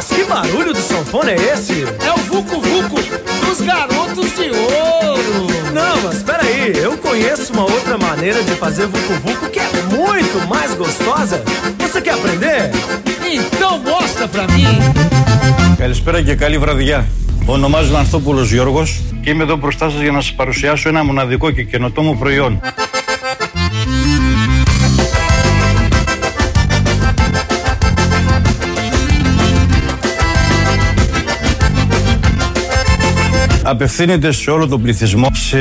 Mas que barulho do sanfone é esse? É o Vucu Vucu dos garotos de ouro. Não, mas peraí, eu conheço uma outra maneira de fazer Vucu Vucu que é muito mais gostosa. Você quer aprender? Então mostra pra mim. Καλησπέρα και καλή βραδιά. Ονομάζομαι Ανθόπουλος Γιώργος και είμαι εδώ μπροστά σας για να σας παρουσιάσω ένα μοναδικό και καινοτόμο προϊόν. Απευθύνεται σε όλο τον πληθυσμό, σε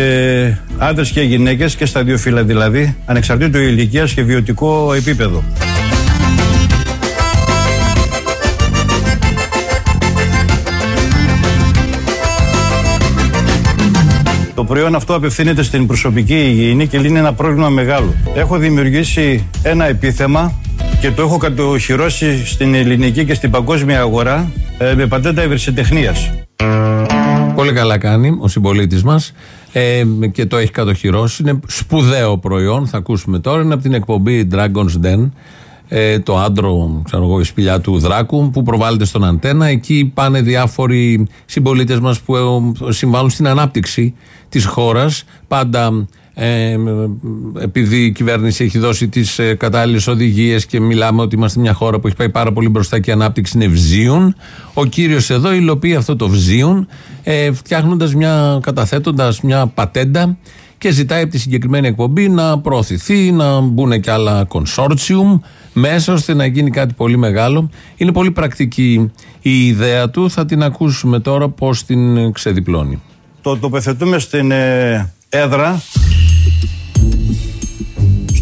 άντρες και γυναίκες και στα δύο φύλλα δηλαδή, ανεξαρτήτου ηλικίας και βιωτικό επίπεδο. Το προϊόν αυτό απευθύνεται στην προσωπική υγιεινή και λύνει ένα πρόβλημα μεγάλο. Έχω δημιουργήσει ένα επίθεμα και το έχω κατοχυρώσει στην ελληνική και στην παγκόσμια αγορά ε, με πατέντα ευρυσιτεχνίας. Πολύ καλά κάνει ο συμπολίτης μας ε, και το έχει κατοχυρώσει. Είναι σπουδαίο προϊόν. Θα ακούσουμε τώρα. Είναι από την εκπομπή Dragon's Den. Ε, το άντρο, ξέρω εγώ, η σπηλιά του Δράκου που προβάλλεται στον Αντένα. Εκεί πάνε διάφοροι συμπολίτες μας που ε, συμβάλλουν στην ανάπτυξη της χώρας. Πάντα ε, επειδή η κυβέρνηση έχει δώσει τις ε, κατάλληλες οδηγίες και μιλάμε ότι είμαστε μια χώρα που έχει πάει πάρα πολύ μπροστά και η ανάπτυξη είναι βζίων. Ο κύριος εδώ υλοποιεί αυτό το βζίων, ε, φτιάχνοντας μια, καταθέτοντας μια πατέντα και ζητάει από τη συγκεκριμένη εκπομπή να προωθηθεί, να μπουν και άλλα consortium μέσα ώστε να γίνει κάτι πολύ μεγάλο. Είναι πολύ πρακτική η ιδέα του. Θα την ακούσουμε τώρα πώς την ξεδιπλώνει. Το τοποθετούμε στην ε, έδρα,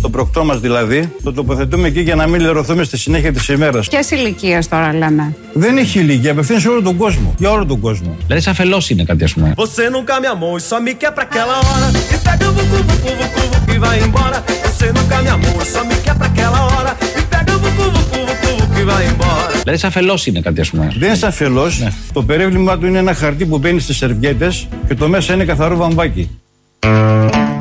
στο προκτό μας δηλαδή, το τοποθετούμε εκεί για να μην λερωθούμε στη συνέχεια της ημέρας. Ποιες ηλικίες τώρα λέμε; Δεν έχει ηλικία, απευθύνει σε όλο τον κόσμο. Για όλο τον κόσμο. Δηλαδή, σαν φελός είναι κάτι, ας πούμε. Você nunca me amou e só me quer pra aquela hora. E pega o vucu vucu vucu vucu e vai embora. Você nunca me amou e só me quer pra aquela hora. E pega o vucu vucu vucu vucu e vai embora. Δηλαδή, σαν φελός είναι κάτι, ας πούμε. Δεν είναι σαν φελός. Το περίβλημα του είναι ένα χαρτί που μπαίνει στις σερβιέτες και το μέσα είναι καθαρό βαμβάκι.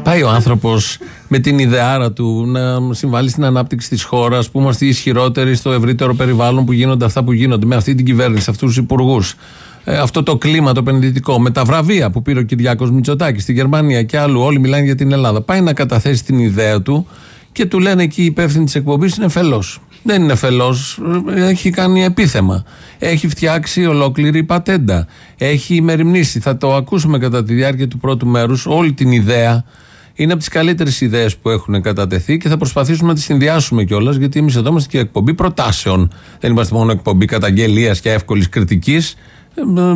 Πάει ο άνθρωπος με την ιδεάρα του να συμβάλλει στην ανάπτυξη της χώρας, που είμαστε οι ισχυρότεροι στο ευρύτερο περιβάλλον που γίνονται αυτά που γίνονται, με αυτή την κυβέρνηση, αυτούς τους υπουργούς. Ε, αυτό το κλίμα το επενδυτικό, με τα βραβεία που πήρε ο Κυριάκος Μητσοτάκης στη Γερμανία και άλλου, όλοι μιλάνε για την Ελλάδα. Πάει να καταθέσει την ιδέα του και του λένε εκεί οι υπεύθυνοι της εκπομπής είναι φελός. Δεν είναι φελό, έχει κάνει επίθεμα. Έχει φτιάξει ολόκληρη πατέντα. Έχει μεριμνήσει. Θα το ακούσουμε κατά τη διάρκεια του πρώτου μέρους όλη την ιδέα. Είναι από τις καλύτερες ιδέες που έχουν κατατεθεί και θα προσπαθήσουμε να τις συνδυάσουμε κιόλας, γιατί εμείς εδώ είμαστε και εκπομπή προτάσεων. Δεν είμαστε μόνο εκπομπή καταγγελίας και εύκολης κριτικής.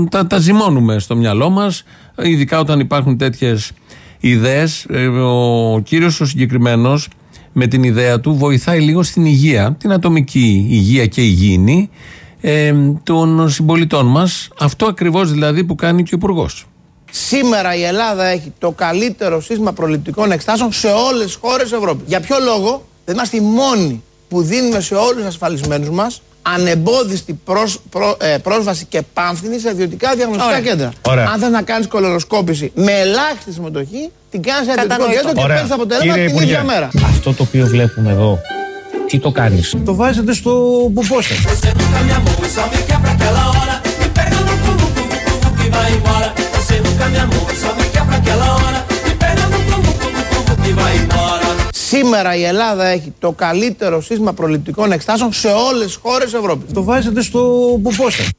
Τα, τα ζυμώνουμε στο μυαλό μας, ειδικά όταν υπάρχουν τέτοιες ιδέες. Ο κύριος ο συγκεκριμένος με την ιδέα του βοηθάει λίγο στην υγεία, την ατομική υγεία και υγιεινή ε, των συμπολιτών μας. Αυτό ακριβώς δηλαδή που κάνει και ο υπουργός. Σήμερα η Ελλάδα έχει το καλύτερο σύστημα προληπτικών εξτάσεων σε όλες τις χώρες Ευρώπης. Για ποιο λόγο; Δεν είμαστε οι μόνοι που δίνουμε σε όλους τους ασφαλισμένους μας ανεμπόδιστη προς, προ- ε, πρόσβαση και πάμφθινη σε ιδιωτικά διαγνωστικά Ωραία. κέντρα. Ωραία. Αν θε να κάνει κολονοσκόπηση με ελάχιστη συμμετοχή, την κάνει σε ιδιωτικό Κατανοητό. κέντρο και Ωραία. παίρνει αποτέλεσμα Κύριε την Υπουργέ. ίδια μέρα. Αυτό το οποίο βλέπουμε εδώ, τι το κάνει. Το βάζετε στο πουπό σας. Você nunca me amou e só me quer pra aquela hora. E pega o vucu vucu vucu vucu e vai embora. Você nunca me amou e só me quer pra aquela hora. E pega o vucu vucu vucu vucu e vai embora. Σήμερα η Ελλάδα έχει το καλύτερο σύστημα προληπτικών εξτάσεων σε όλες τις χώρες Ευρώπης. Το βάζετε στο πουπό σας.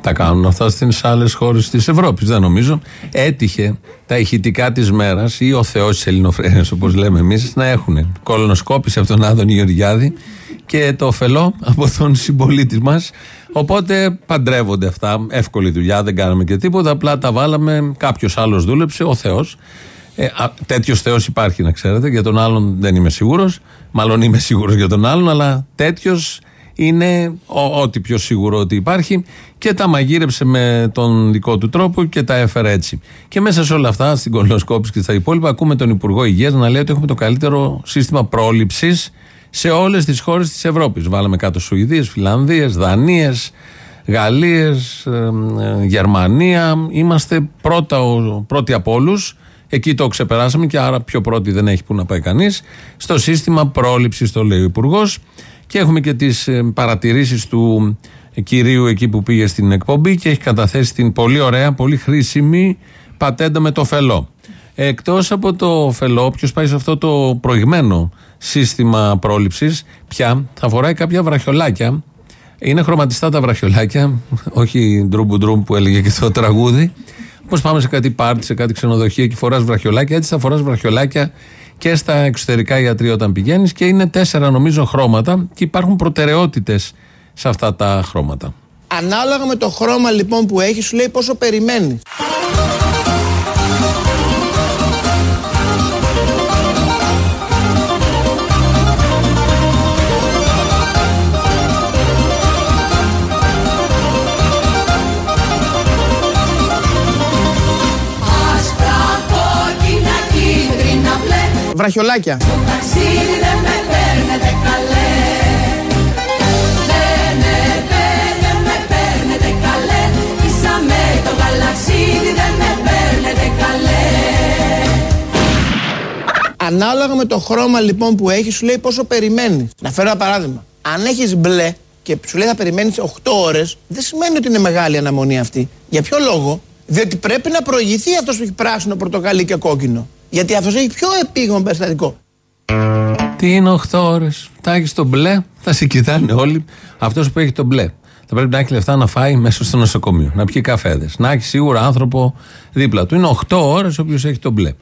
Τα κάνουν αυτά στις άλλες χώρες της Ευρώπης, δεν νομίζω. Έτυχε τα ηχητικά της μέρας ή ο Θεός της Ελληνοφρένειας, όπως λέμε εμείς, να έχουν κολονοσκόπηση από τον Άδωνη Γεωργιάδη και το ωφελό από τον συμπολίτη μας. Οπότε παντρεύονται αυτά. Εύκολη δουλειά, δεν κάναμε και τίποτα. Απλά τα βάλαμε. Κάποιος άλλος δούλεψε, ο Θεός. Ε, Τέτοιος Θεός υπάρχει, να ξέρετε. Για τον άλλον δεν είμαι σίγουρος. Μάλλον είμαι σίγουρος για τον άλλον, αλλά τέτοιος είναι ο- ό,τι πιο σίγουρο ότι υπάρχει και τα μαγείρεψε με τον δικό του τρόπο και τα έφερε έτσι. Και μέσα σε όλα αυτά, στην κολοσκόπηση και στα υπόλοιπα, ακούμε τον Υπουργό Υγείας να λέει ότι έχουμε το καλύτερο σύστημα πρόληψης σε όλες τις χώρες της Ευρώπης. Βάλαμε κάτω Σουηδίες, Φιλανδίες, Δανίες, Γαλλίες, Γερμανία. Είμαστε πρώτα, ο- πρώτοι από όλους. Εκεί το ξεπεράσαμε και άρα πιο πρώτη δεν έχει που να πάει κανείς. Στο σύστημα πρόληψης, το λέει ο Υπουργός. Και έχουμε και τις παρατηρήσεις του κυρίου εκεί που πήγε στην εκπομπή και έχει καταθέσει την πολύ ωραία, πολύ χρήσιμη πατέντα με το φελό. Εκτός από το φελό, όποιος πάει σε αυτό το προηγμένο σύστημα πρόληψης, πια θα φοράει κάποια βραχιολάκια. Είναι χρωματιστά τα βραχιολάκια, όχι ντρούμπου ντρούμπ που έλεγε και το τραγούδι. Όπω πάμε σε κάτι πάρτι, σε κάτι ξενοδοχείο και φοράς βραχιολάκια, έτσι θα φοράς βραχιολάκια και στα εξωτερικά ιατρία όταν πηγαίνεις και είναι τέσσερα νομίζω χρώματα και υπάρχουν προτεραιότητες σε αυτά τα χρώματα. Ανάλογα με το χρώμα λοιπόν που έχεις, σου λέει πόσο περιμένεις. Μπλε Βραχιολάκια. Ταξίδι δεν με παίρνετε καλέ Δεν με παίρνετε, με παίρνετε καλέ Ίσα με το γαλαξίδι δεν με παίρνετε καλέ Ανάλογα με το χρώμα λοιπόν που έχεις, σου λέει πόσο περιμένεις. Να φέρω ένα παράδειγμα. Αν έχεις μπλε και σου λέει θα περιμένεις 8 ώρες, δεν σημαίνει ότι είναι μεγάλη αναμονή αυτή. Για ποιο λόγο, Διότι πρέπει να προηγηθεί αυτός που έχει πράσινο, πορτοκαλί και κόκκινο. Γιατί αυτός έχει πιο επίγον περιστατικό. Τι είναι 8 ώρες; Θα έχεις το μπλε, θα σε κοιτάνε όλοι. Αυτός που έχει το μπλε. Θα πρέπει να έχει λεφτά να φάει μέσα στο νοσοκομείο, να πιει καφέδες. Να έχει σίγουρα άνθρωπο δίπλα του. Είναι 8 ώρες όποιος έχει το μπλε.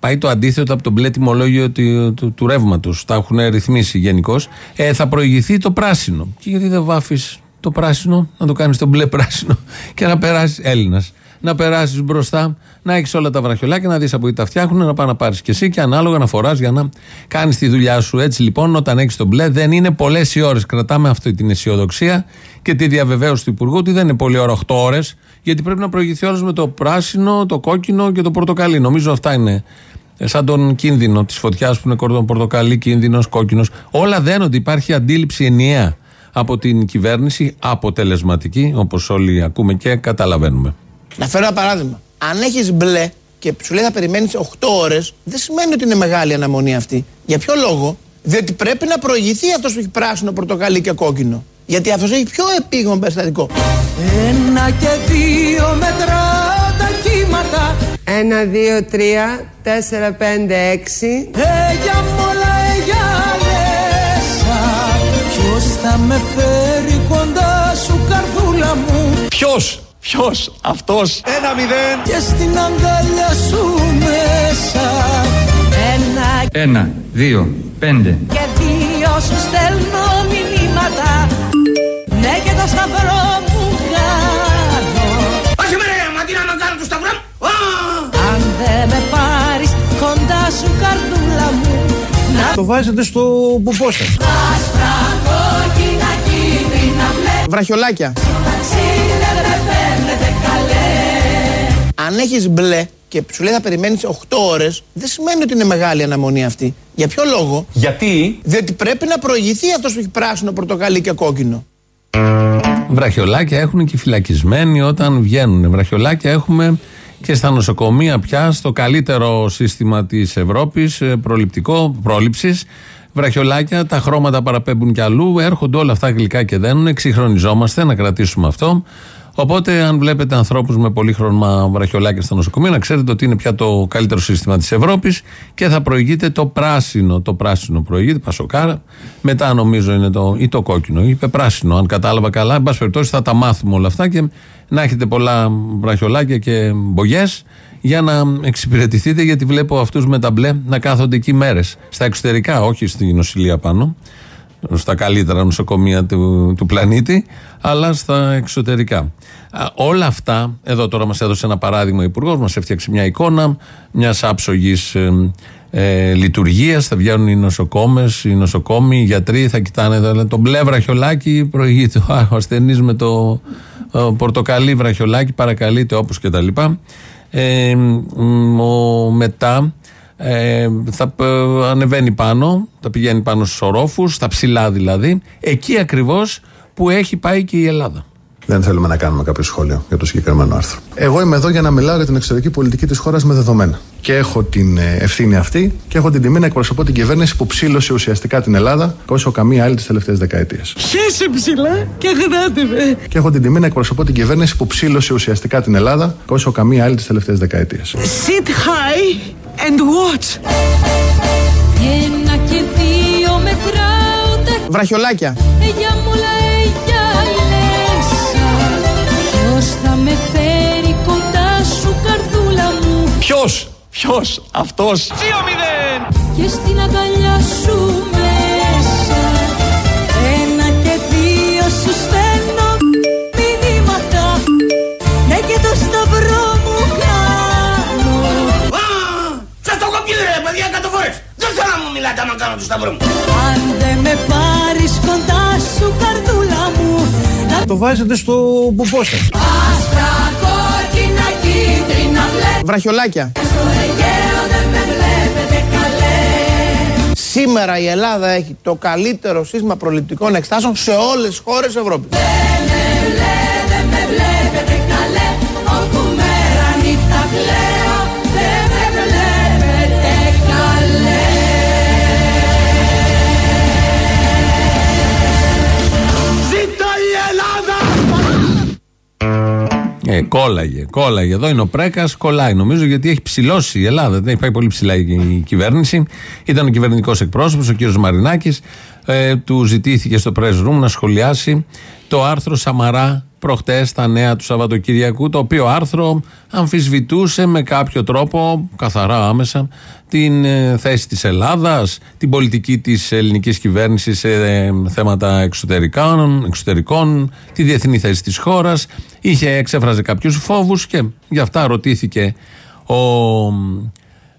Πάει το αντίθετο από το μπλε τιμολόγιο του, του, του ρεύματος. Τα έχουν ρυθμίσει γενικώς. Ε, θα προηγηθεί το πράσινο. Και γιατί δεν βάφεις το πράσινο, να το κάνεις το μπλε πράσινο και να περάσεις Έλληνας. Να περάσεις μπροστά, να έχεις όλα τα βραχιολάκια, να δεις από εκεί τα φτιάχνουν, να πάει να πάρεις κι εσύ και ανάλογα να φοράς για να κάνεις τη δουλειά σου. Έτσι λοιπόν, όταν έχεις το μπλε, δεν είναι πολλές οι ώρες. Κρατάμε αυτή την αισιοδοξία και τη διαβεβαίωση του Υπουργού ότι δεν είναι πολλή ώρα 8 ώρες, γιατί πρέπει να προηγηθεί όλος με το πράσινο, το κόκκινο και το πορτοκαλί. Νομίζω αυτά είναι ε, σαν τον κίνδυνο της φωτιάς που είναι κορδόν πορτοκαλί, κίνδυνος, κόκκινος. Όλα δένονται. Υπάρχει αντίληψη ενιαία από την κυβέρνηση, αποτελεσματική, όπως όλοι ακούμε και καταλαβαίνουμε. Να φέρω ένα παράδειγμα. Αν έχεις μπλε και σου λέει θα περιμένεις 8 ώρες, δεν σημαίνει ότι είναι μεγάλη αναμονή αυτή. Για ποιο λόγο, Διότι πρέπει να προηγηθεί αυτός που έχει πράσινο, πορτοκαλί και κόκκινο. Γιατί αυτός έχει πιο επίγον περιστατικό. Ένα και δύο μέτρα τα κύματα Ένα, δύο, τρία, τέσσερα, πέντε, έξι. Έγια μόλα έγια μέσα Ποιος θα με φέρει κοντά σου καρδούλα μου; Ποιος, ποιος, αυτός; Ένα μηδέν. Και στην αγκαλιά σου μέσα Ένα Ένα, δύο, πέντε. Και δύο σου στέλνω μηνύματα Ναι και το σταυρό μου κάνω Όχι με ρε, μα τι να κάνω του σταυρό. Αν δεν με πάρεις κοντά σου καρδούλα μου Να Το βάζετε στο πουπό σας. άσπρα κόκκινα κίτρινα μπλε Βραχιολάκια. Ταξίδι Αν έχεις μπλε και σου λέει θα περιμένεις 8 ώρες, δεν σημαίνει ότι είναι μεγάλη αναμονή αυτή. Για ποιο λόγο, Γιατί; Διότι πρέπει να προηγηθεί αυτός που έχει πράσινο, πορτοκαλί και κόκκινο. Βραχιολάκια έχουν και οι φυλακισμένοι όταν βγαίνουν. Βραχιολάκια έχουμε και στα νοσοκομεία πια στο καλύτερο σύστημα της Ευρώπης, προληπτικό, πρόληψης. Βραχιολάκια, τα χρώματα παραπέμπουν κι αλλού. Έρχονται όλα αυτά γλυκά και δένουν. Εξυγχρονιζόμαστε, να κρατήσουμε αυτό. Οπότε, αν βλέπετε ανθρώπους με πολύχρωμα βραχιολάκια στα νοσοκομεία, να ξέρετε ότι είναι πια το καλύτερο σύστημα της Ευρώπης και θα προηγείται το πράσινο. Το πράσινο προηγείται, πασοκάρα. Μετά νομίζω είναι το, ή το κόκκινο. Είπε πράσινο, αν κατάλαβα καλά. Εν πάση περιπτώσει, θα τα μάθουμε όλα αυτά και να έχετε πολλά βραχιολάκια και μπογιές για να εξυπηρετηθείτε, γιατί βλέπω αυτούς με τα μπλε να κάθονται εκεί μέρες. Στα εξωτερικά, όχι στη νοσηλεία πάνω στα καλύτερα νοσοκομεία του, του πλανήτη, αλλά στα εξωτερικά. Α, όλα αυτά, εδώ τώρα μας έδωσε ένα παράδειγμα ο Υπουργός, μας έφτιαξε μια εικόνα μιας άψογης ε, ε, λειτουργίας. Θα βγαίνουν οι νοσοκόμες, οι νοσοκόμοι, οι γιατροί, θα κοιτάνε θα λένε, το μπλε βραχιολάκι, προηγείται ο, ο ασθενής με το ε, πορτοκαλί βραχιολάκι, παρακαλείται όπως κτλ. Ε, μ, ο, μετά ε, θα π- ανεβαίνει πάνω, θα πηγαίνει πάνω στους ορόφους, στα ψηλά δηλαδή, εκεί ακριβώς που έχει πάει και η Ελλάδα. Δεν θέλουμε να κάνουμε κάποιο σχόλιο για το συγκεκριμένο άρθρο. Εγώ είμαι εδώ για να μιλάω για την εξωτερική πολιτική της χώρας με δεδομένα. Και έχω την ε, ευθύνη αυτή και έχω την τιμή να εκπροσωπώ την κυβέρνηση που ψήλωσε ουσιαστικά την Ελλάδα όσο καμία άλλη τις τελευταίες δεκαετίες. Χέσε ψηλά και γράτε με. Και έχω την τιμή να εκπροσωπώ την κυβέρνηση που ψήλωσε ουσιαστικά την Ελλάδα όσο καμία άλλη τις τελευταίες δεκαετίες. Sit high and watch. Ένα και δύο μετράω τα Βραχιολάκια. για μουλα Ποιος, ποιος, αυτός. 2-0. και στην αγκαλιά σου μέσα Ένα και δύο σου στέλνω μηνύματα Ναι και το σταυρό μου κάνω Σας το έχω πει ρε παιδιά εκατό φορές. Δεν θέλω να μου μιλάτε άμα κάνω το σταυρό μου. Αν δεν με πάρεις κοντά σου καρδούλα μου Να Το βάζετε στο πουπό σας. άσπρα κόκκινα κίτρινα μπλε Βραχιολάκια. Στο Αιγαίο δεν με βλέπετε καλέ Σήμερα η Ελλάδα έχει το καλύτερο σύστημα προληπτικών εξτάσεων σε όλες τις χώρες Ευρώπης. Ε, κόλλαγε, κόλλαγε. Εδώ είναι ο Πρέκας, κολλάει νομίζω γιατί έχει ψηλώσει η Ελλάδα. Δεν έχει πάει πολύ ψηλά η κυβέρνηση. Ήταν ο κυβερνητικός εκπρόσωπος, ο κύριος Μαρινάκης. Ε, του ζητήθηκε στο press room να σχολιάσει το άρθρο Σαμαρά προχτές στα νέα του Σαββατοκυριακού. Το οποίο άρθρο αμφισβητούσε με κάποιο τρόπο, καθαρά άμεσα, την ε, θέση της Ελλάδας, την πολιτική της ελληνικής κυβέρνησης σε ε, θέματα εξωτερικών, εξωτερικών, τη διεθνή θέση της χώρας. Είχε, εξέφραζε κάποιους φόβους και γι' αυτά ρωτήθηκε ο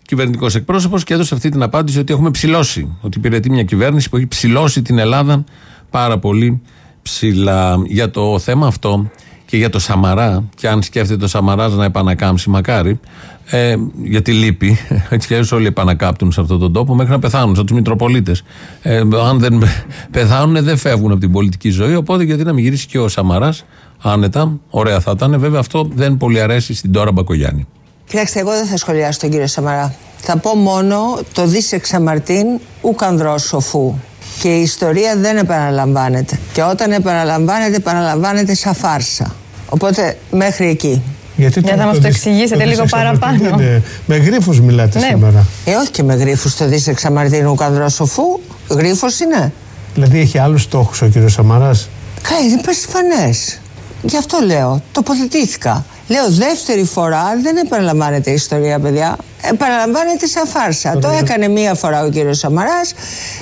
κυβερνητικός εκπρόσωπος και έδωσε αυτή την απάντηση ότι έχουμε ψηλώσει. Ότι υπηρετεί μια κυβέρνηση που έχει ψηλώσει την Ελλάδα πάρα πολύ ψηλά. Για το θέμα αυτό και για το Σαμαρά, και αν σκέφτεται το Σαμαράς να επανακάμψει, μακάρι, ε, γιατί λείπει. Έτσι κι αλλιώς όλοι επανακάπτουν σε αυτόν τον τόπο μέχρι να πεθάνουν, σαν τους Μητροπολίτες. Ε, αν δεν πεθάνουν, δεν φεύγουν από την πολιτική ζωή. Οπότε γιατί να μην γυρίσει και ο Σαμαράς άνετα, ωραία θα ήταν. Βέβαια αυτό δεν πολύ αρέσει στην τώρα Μπακογιάννη. Κοιτάξτε, εγώ δεν θα σχολιάσω τον κύριο Σαμαρά. Θα πω μόνο το δίσε εξαμαρτίν ουκ ανδρός σοφού. Και η ιστορία δεν επαναλαμβάνεται. Και όταν επαναλαμβάνεται, επαναλαμβάνεται σαν φάρσα. Οπότε μέχρι εκεί. Γιατί Για να μας το εξηγήσετε λίγο παραπάνω. Με γρίφους μιλάτε Ναι. σήμερα. Ε, όχι και με γρίφους το δίσε εξαμαρτίν ουκ ανδρός σοφού. Γρίφος είναι. Δηλαδή έχει άλλους στόχους ο κύριος Σαμαράς; Καλά, είναι πασιφανές. Γι' αυτό λέω, τοποθετήθηκα. Λέω δεύτερη φορά δεν επαναλαμβάνεται η ιστορία, παιδιά. Επαναλαμβάνεται σαν φάρσα. Το έκανε μία φορά ο κύριος Σαμαράς.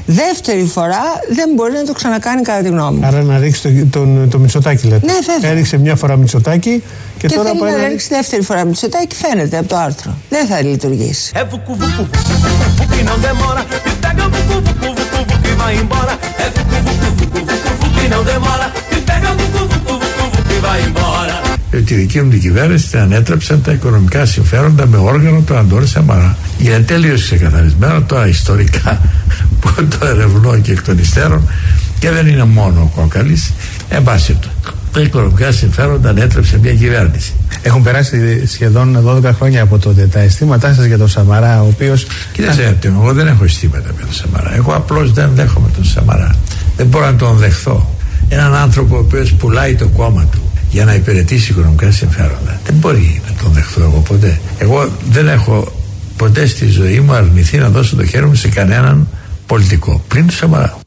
Δεύτερη φορά δεν μπορεί να το ξανακάνει κατά τη γνώμη μου. Άρα να ρίξει το, τον, το Μητσοτάκι λέτε. Ναι, βέβαια. Έριξε μια φορά Μητσοτάκι και, Και, τώρα θέλει πάει να να ρίξει δεύτερη φορά Μητσοτάκι, φαίνεται από το άρθρο. Δεν θα λειτουργήσει. É vucu vucu, vucu vucu que não demora. Me pega vucu vucu vucu vucu e vai embora. É vucu vucu vucu vucu vucu que não demora. Me pega vucu vucu vucu vucu e vai embora. τη δική μου την κυβέρνηση την ανέτρεψαν τα οικονομικά συμφέροντα με όργανο του Αντώνη Σαμαρά. Είναι τελείω ξεκαθαρισμένο τώρα ιστορικά που το ερευνώ και εκ των υστέρων και δεν είναι μόνο ο Κόκαλης. Εν πάση του. Τα οικονομικά συμφέροντα ανέτρεψε μια κυβέρνηση. Έχουν περάσει σχεδόν 12 χρόνια από τότε τα αισθήματά σας για τον Σαμαρά, ο οποίο. Κοίταξε, εγώ δεν έχω αισθήματα με τον Σαμαρά. Εγώ απλώς δεν δέχομαι τον Σαμαρά. Δεν μπορώ να τον δεχθώ. Έναν άνθρωπο ο οποίος πουλάει το κόμμα του για να υπηρετήσει οικονομικά συμφέροντα. Δεν μπορεί να τον δεχθώ εγώ ποτέ. Εγώ δεν έχω ποτέ στη ζωή μου αρνηθεί να δώσω το χέρι μου σε κανέναν πολιτικό. Πριν του Σαμαρά.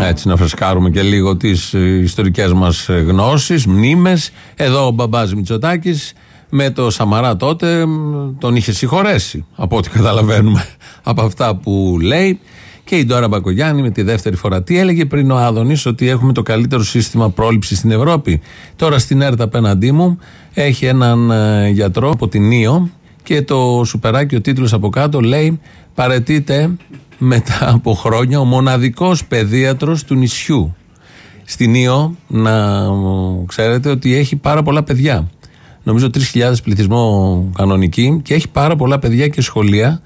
Έτσι, να φρεσκάρουμε και λίγο τις ιστορικές μας γνώσεις, μνήμες. Εδώ ο μπαμπάς Μητσοτάκης με το Σαμαρά τότε μ, τον είχε συγχωρέσει, από ό,τι καταλαβαίνουμε από αυτά που λέει. Και η Ντόρα Μπακογιάννη με τη δεύτερη φορά. Τι έλεγε πριν ο Άδωνης, ότι έχουμε το καλύτερο σύστημα πρόληψης στην Ευρώπη; Τώρα στην ΕΡΤ απέναντί μου έχει έναν ε, γιατρό από την Νίο και το σουπεράκι, ο τίτλος από κάτω λέει Παρετείται μετά από χρόνια ο μοναδικός παιδίατρος του νησιού. Στην Ήο, να ξέρετε ότι έχει πάρα πολλά παιδιά. Νομίζω 3.000 πληθυσμό κανονική και έχει πάρα πολλά παιδιά και σχολεία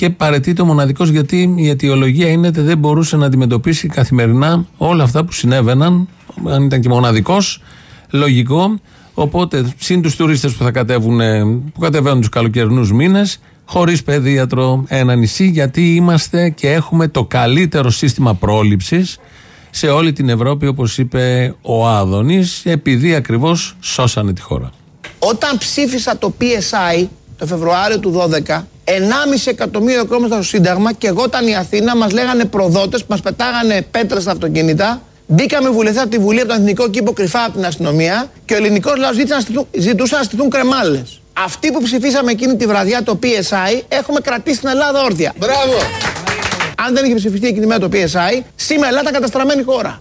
και παρετείται ο μοναδικός γιατί η αιτιολογία είναι ότι δεν μπορούσε να αντιμετωπίσει καθημερινά όλα αυτά που συνέβαιναν αν ήταν και μοναδικός, λογικό. Οπότε, συν τους τουρίστες που θα κατέβουν, ε, που κατεβαίνουν τους καλοκαιρινούς μήνες, χωρίς παιδίατρο, ένα νησί, γιατί είμαστε και έχουμε το καλύτερο σύστημα πρόληψης σε όλη την Ευρώπη, όπως είπε ο Άδωνης, επειδή ακριβώς σώσανε τη χώρα. Όταν ψήφισα το PSI το Φεβρουάριο του 12, 1,5 εκατομμύριο κόσμο στο Σύνταγμα και εγώ ήταν η Αθήνα, μας λέγανε προδότες, μας πετάγανε πέτρες στα αυτοκίνητα. Μπήκαμε βουλευτές από τη Βουλή, από τον Εθνικό Κήπο, κρυφά από την αστυνομία και ο ελληνικός λαός ζητούσε να στηθούν κρεμάλες. Αυτοί που ψηφίσαμε εκείνη τη βραδιά το PSI έχουμε κρατήσει την Ελλάδα όρθια. Μπράβο! Αν δεν είχε ψηφιστεί εκείνη μέρα το PSI, σήμερα η Ελλάδα ήταν καταστραμμένη χώρα.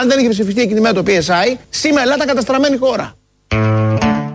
Αν δεν είχε ψηφιστεί εκείνη μέρα το PSI, σήμερα η Ελλάδα ήταν καταστραμμένη χώρα.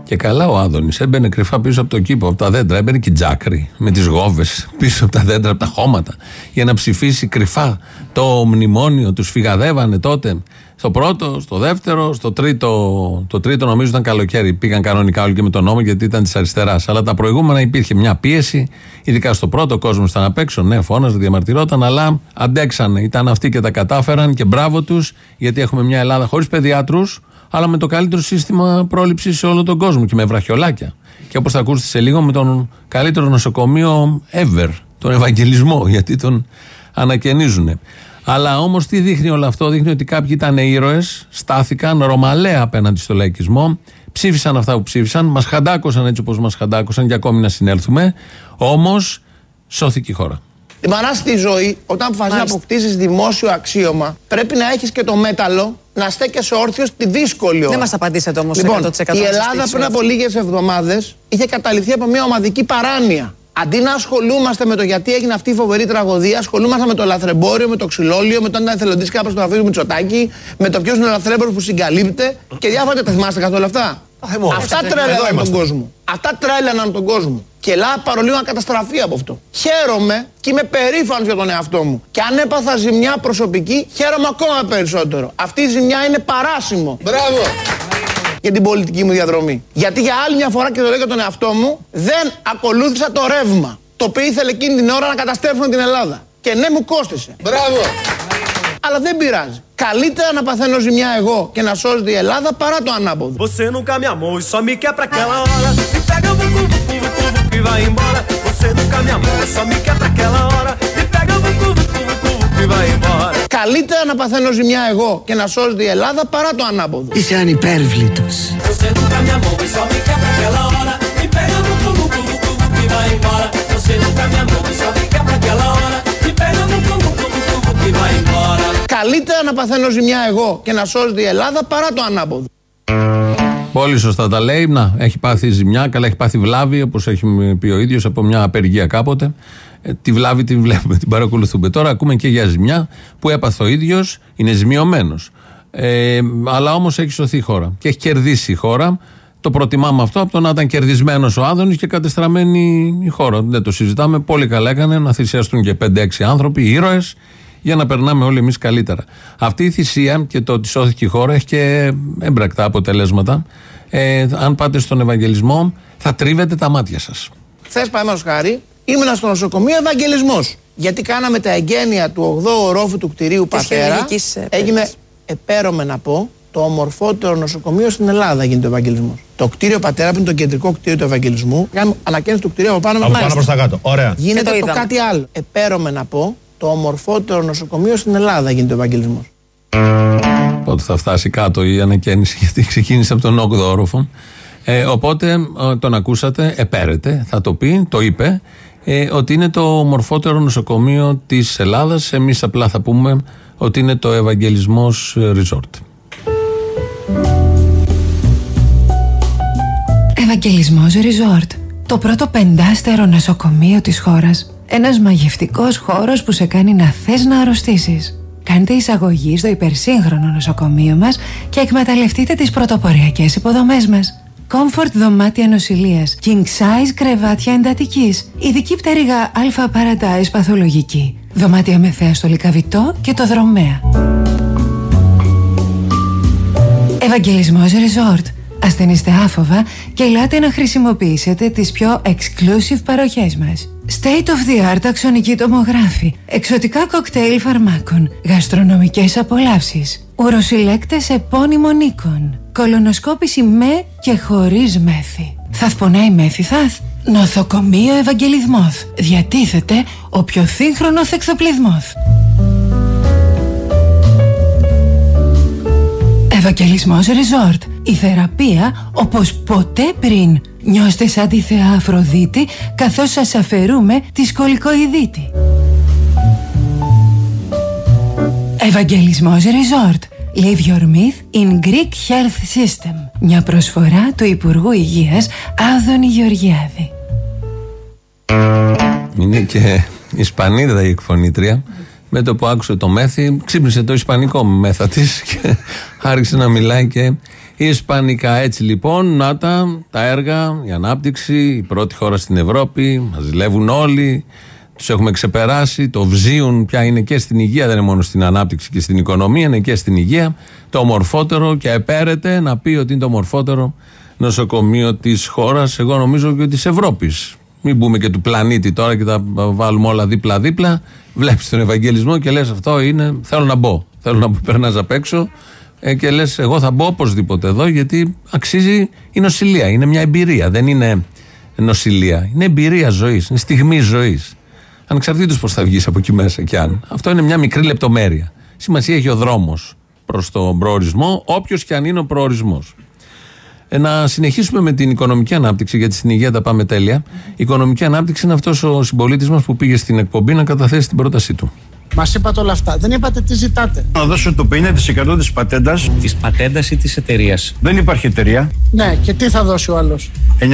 Και καλά ο Άδωνης έμπαινε κρυφά πίσω από το κήπο, από τα δέντρα. Έμπαινε και τζάκρι με τις γόβες πίσω από τα δέντρα, από τα χώματα. Για να ψηφίσει κρυφά το μνημόνιο. Τους φυγαδεύανε τότε. Στο πρώτο, στο δεύτερο, στο τρίτο. Το τρίτο νομίζω ήταν καλοκαίρι. Πήγαν κανονικά όλοι και με τον νόμο γιατί ήταν της αριστεράς. Αλλά τα προηγούμενα υπήρχε μια πίεση. Ειδικά στο πρώτο κόσμος ήταν απ' έξω. Ναι, φώναζε, διαμαρτυρόταν. Αλλά αντέξανε. Ήταν αυτοί και τα κατάφεραν και μπράβο τους γιατί έχουμε μια Ελλάδα χωρίς παιδιάτρους αλλά με το καλύτερο σύστημα πρόληψης σε όλο τον κόσμο και με βραχιολάκια. Και όπως θα ακούσετε σε λίγο, με τον καλύτερο νοσοκομείο ever, τον Ευαγγελισμό, γιατί τον ανακαινίζουν. Αλλά όμως τι δείχνει όλο αυτό, δείχνει ότι κάποιοι ήταν ήρωες, στάθηκαν ρωμαλαία απέναντι στο λαϊκισμό, ψήφισαν αυτά που ψήφισαν, μας χαντάκωσαν έτσι όπως μας χαντάκωσαν και ακόμη να συνέλθουμε. Όμως σώθηκε η χώρα. Η μαρά στη ζωή, όταν αποφασίζει να αποκτήσεις δημόσιο αξίωμα, πρέπει να έχεις και το μέταλλο να στέκεσαι όρθιος στη δύσκολη ώρα. Δεν μας απαντήσατε όμως Λοιπόν, 100% η στη Ελλάδα στήριξη πριν από αυτή. λίγες εβδομάδες είχε καταληθεί από μια ομαδική παράνοια. Αντί να ασχολούμαστε με το γιατί έγινε αυτή η φοβερή τραγωδία, ασχολούμαστε με το λαθρεμπόριο, με το ξυλόλιο, με το αν ήταν εθελοντή κάποιο στο γραφείο του Μητσοτάκη, με το ποιος είναι ο λαθρέμπορος που συγκαλύπτεται και διάφορα τα θυμάστε καθόλου αυτά. Αυτά τρέλαναν τον κόσμο. Αυτά τρέλαναν τον κόσμο. Και η Ελλάδα παρολίγο να καταστραφεί από αυτό. Χαίρομαι και είμαι περήφανος για τον εαυτό μου. Και αν έπαθα ζημιά προσωπική, χαίρομαι ακόμα περισσότερο. Αυτή η ζημιά είναι παράσημο. Μπράβο! για την πολιτική μου διαδρομή. Γιατί για άλλη μια φορά και το λέω για τον εαυτό μου, δεν ακολούθησα το ρεύμα. Το οποίο ήθελε εκείνη την ώρα να καταστρέψουν την Ελλάδα. Και ναι, μου κόστησε. Μπράβο! Αλλά δεν πειράζει. Καλύτερα να παθαίνω ζημιά εγώ και να σώζεται η Ελλάδα παρά το ανάποδο. Você nunca me amou e só me quer pra aquela hora. Me pega vucu, vucu, vucu, vucu e vai embora. Você nunca me amou e só me quer pra aquela hora. Me pega vucu, vucu, vucu, vucu e vai embora. Καλύτερα να παθαίνω ζημιά εγώ και να σώζεται η Ελλάδα παρά το ανάποδο. Είσαι ανυπέρβλητος. Você nunca me amou e só me quer pra aquela hora. Me pega vucu, vucu, vucu, vucu e vai embora. Você nunca me amou e só Καλύτερα να παθαίνω ζημιά εγώ και να σώζεται η Ελλάδα παρά το ανάποδο. Πολύ σωστά τα λέει. Να, έχει πάθει ζημιά, καλά έχει πάθει βλάβη, όπως έχει πει ο ίδιος από μια απεργία κάποτε. Ε, τη βλάβη την βλέπουμε, την παρακολουθούμε. Τώρα ακούμε και για ζημιά που έπαθε ο ίδιος, είναι ζημιωμένος. Ε, αλλά όμως έχει σωθεί η χώρα και έχει κερδίσει η χώρα. Το προτιμάμε αυτό από το να ήταν κερδισμένος ο Άδωνης και κατεστραμμένη η χώρα. Δεν το συζητάμε. Πολύ καλά έκανε να θυσιαστούν και 5-6 άνθρωποι, ήρωες, για να περνάμε όλοι εμείς καλύτερα. Αυτή η θυσία και το ότι σώθηκε η χώρα έχει και έμπρακτα αποτελέσματα. Ε, αν πάτε στον Ευαγγελισμό, θα τρίβετε τα μάτια σας. Χθε, παραδείγματο χάρη, ήμουνα στο νοσοκομείο Ευαγγελισμός. Γιατί κάναμε τα εγγένεια του 8ου ορόφου του κτηρίου Πατέρα. χειρουργικής, ε, Έγινε, επέρομε να πω, το ομορφότερο νοσοκομείο στην Ελλάδα γίνεται ο Ευαγγελισμός. Το κτίριο Πατέρα, που είναι το κεντρικό κτίριο του Ευαγγελισμού, κάνουμε ανακαίνιση του κτηρίου από πάνω Από πάνω προς τα κάτω. Ωραία. Γίνεται Και το το, είδαμε. κάτι άλλο. Επέρομε να πω, το ομορφότερο νοσοκομείο στην Ελλάδα γίνεται ο Ευαγγελισμός. Πότε θα φτάσει κάτω η ανακαίνιση, γιατί ξεκίνησε από τον 8ο όροφο. Ε, οπότε ε, τον ακούσατε, επέρετε, θα το πει, το είπε, ε, ότι είναι το μορφότερο νοσοκομείο της Ελλάδας. Εμείς απλά θα πούμε ότι είναι το Ευαγγελισμός Resort. Ευαγγελισμός Resort. Το πρώτο πεντάστερο νοσοκομείο της χώρας. Ένας μαγευτικός χώρος που σε κάνει να θες να αρρωστήσεις. Κάντε εισαγωγή στο υπερσύγχρονο νοσοκομείο μας και εκμεταλλευτείτε τις πρωτοποριακές υποδομές μας. Comfort δωμάτια νοσηλείας, king size κρεβάτια εντατικής, ειδική πτέρυγα αλφα παρατάις παθολογική, δωμάτια με θέα στο λικαβιτό και το δρομέα. Ευαγγελισμός Resort. Ασθενείστε άφοβα και ελάτε να χρησιμοποιήσετε τις πιο exclusive παροχές μας. State of the art αξονική τομογράφη, εξωτικά κοκτέιλ φαρμάκων, γαστρονομικές απολαύσεις, ουροσυλλέκτες επώνυμων οίκων, κολονοσκόπηση με και χωρίς μέθη. Θαυπονάει μέθη θαθ. Νοθοκομείο Ευαγγελισμόθ. Διατίθεται ο πιο σύγχρονος εξοπλισμός. Ευαγγελισμός Resort. Η θεραπεία όπως ποτέ πριν. Νιώστε σαν τη Θεά Αφροδίτη καθώς σας αφαιρούμε τη σκολικοειδίτη. Ευαγγελισμός Resort. Live your myth in Greek Health System. Μια προσφορά του Υπουργού Υγείας Άδωνη Γεωργιάδη. Είναι και Ισπανίδα η εκφωνήτρια. Με το που άκουσε το μέθη, ξύπνησε το Ισπανικό μέθα της και άρχισε να μιλάει και Ισπανικά. Έτσι λοιπόν, να τα, τα έργα, η ανάπτυξη, η πρώτη χώρα στην Ευρώπη, μας ζηλεύουν όλοι, τους έχουμε ξεπεράσει, το βζίουν πια είναι και στην υγεία, δεν είναι μόνο στην ανάπτυξη και στην οικονομία, είναι και στην υγεία. Το ομορφότερο και επέρεται να πει ότι είναι το ομορφότερο νοσοκομείο της χώρας, εγώ νομίζω και της Ευρώπης. Μην πούμε και του πλανήτη τώρα και τα βάλουμε όλα δίπλα-δίπλα. Βλέπεις τον Ευαγγελισμό και λες: Αυτό είναι. Θέλω να μπω. Θέλω να περνάς απ' έξω ε, και λες: Εγώ θα μπω οπωσδήποτε εδώ γιατί αξίζει η νοσηλεία. Είναι μια εμπειρία. Δεν είναι νοσηλεία. Είναι εμπειρία ζωής. Είναι στιγμή ζωής. Ανεξαρτήτως πώς θα βγεις από εκεί μέσα κι αν. Αυτό είναι μια μικρή λεπτομέρεια. Σημασία έχει ο δρόμος προς τον προορισμό, όποιος κι αν είναι ο προορισμός. Ε, να συνεχίσουμε με την οικονομική ανάπτυξη, γιατί στην υγεία τα πάμε τέλεια. Η οικονομική ανάπτυξη είναι αυτός ο συμπολίτης μας που πήγε στην εκπομπή να καταθέσει την πρότασή του. Μα είπατε όλα αυτά. Δεν είπατε τι ζητάτε. Να δώσω το 50% τη πατέντα. Τη πατέντα ή τη εταιρεία. Δεν υπάρχει εταιρεία. Ναι, και τι θα δώσει ο άλλο. 900.000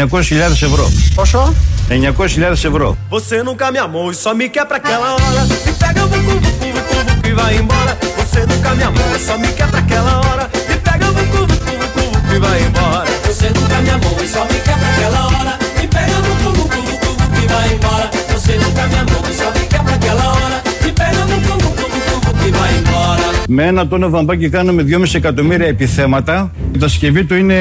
ευρώ. Πόσο? 900.000 ευρώ. Você nunca me amou e só me quer pra aquela hora. Me pega vucu, vucu, vucu, vucu e vai embora. Você nunca me amou e só me quer pra aquela hora. Me pega vucu, vucu, vucu, vucu e vai embora. Você nunca me amou e só me quer pra aquela hora. Me pega vucu, vucu, vucu, vucu e vai embora. Você nunca me amou e só me quer pra aquela hora. Με ένα τόνο βαμπάκι κάνουμε 2,5 εκατομμύρια επιθέματα. Η κατασκευή του είναι.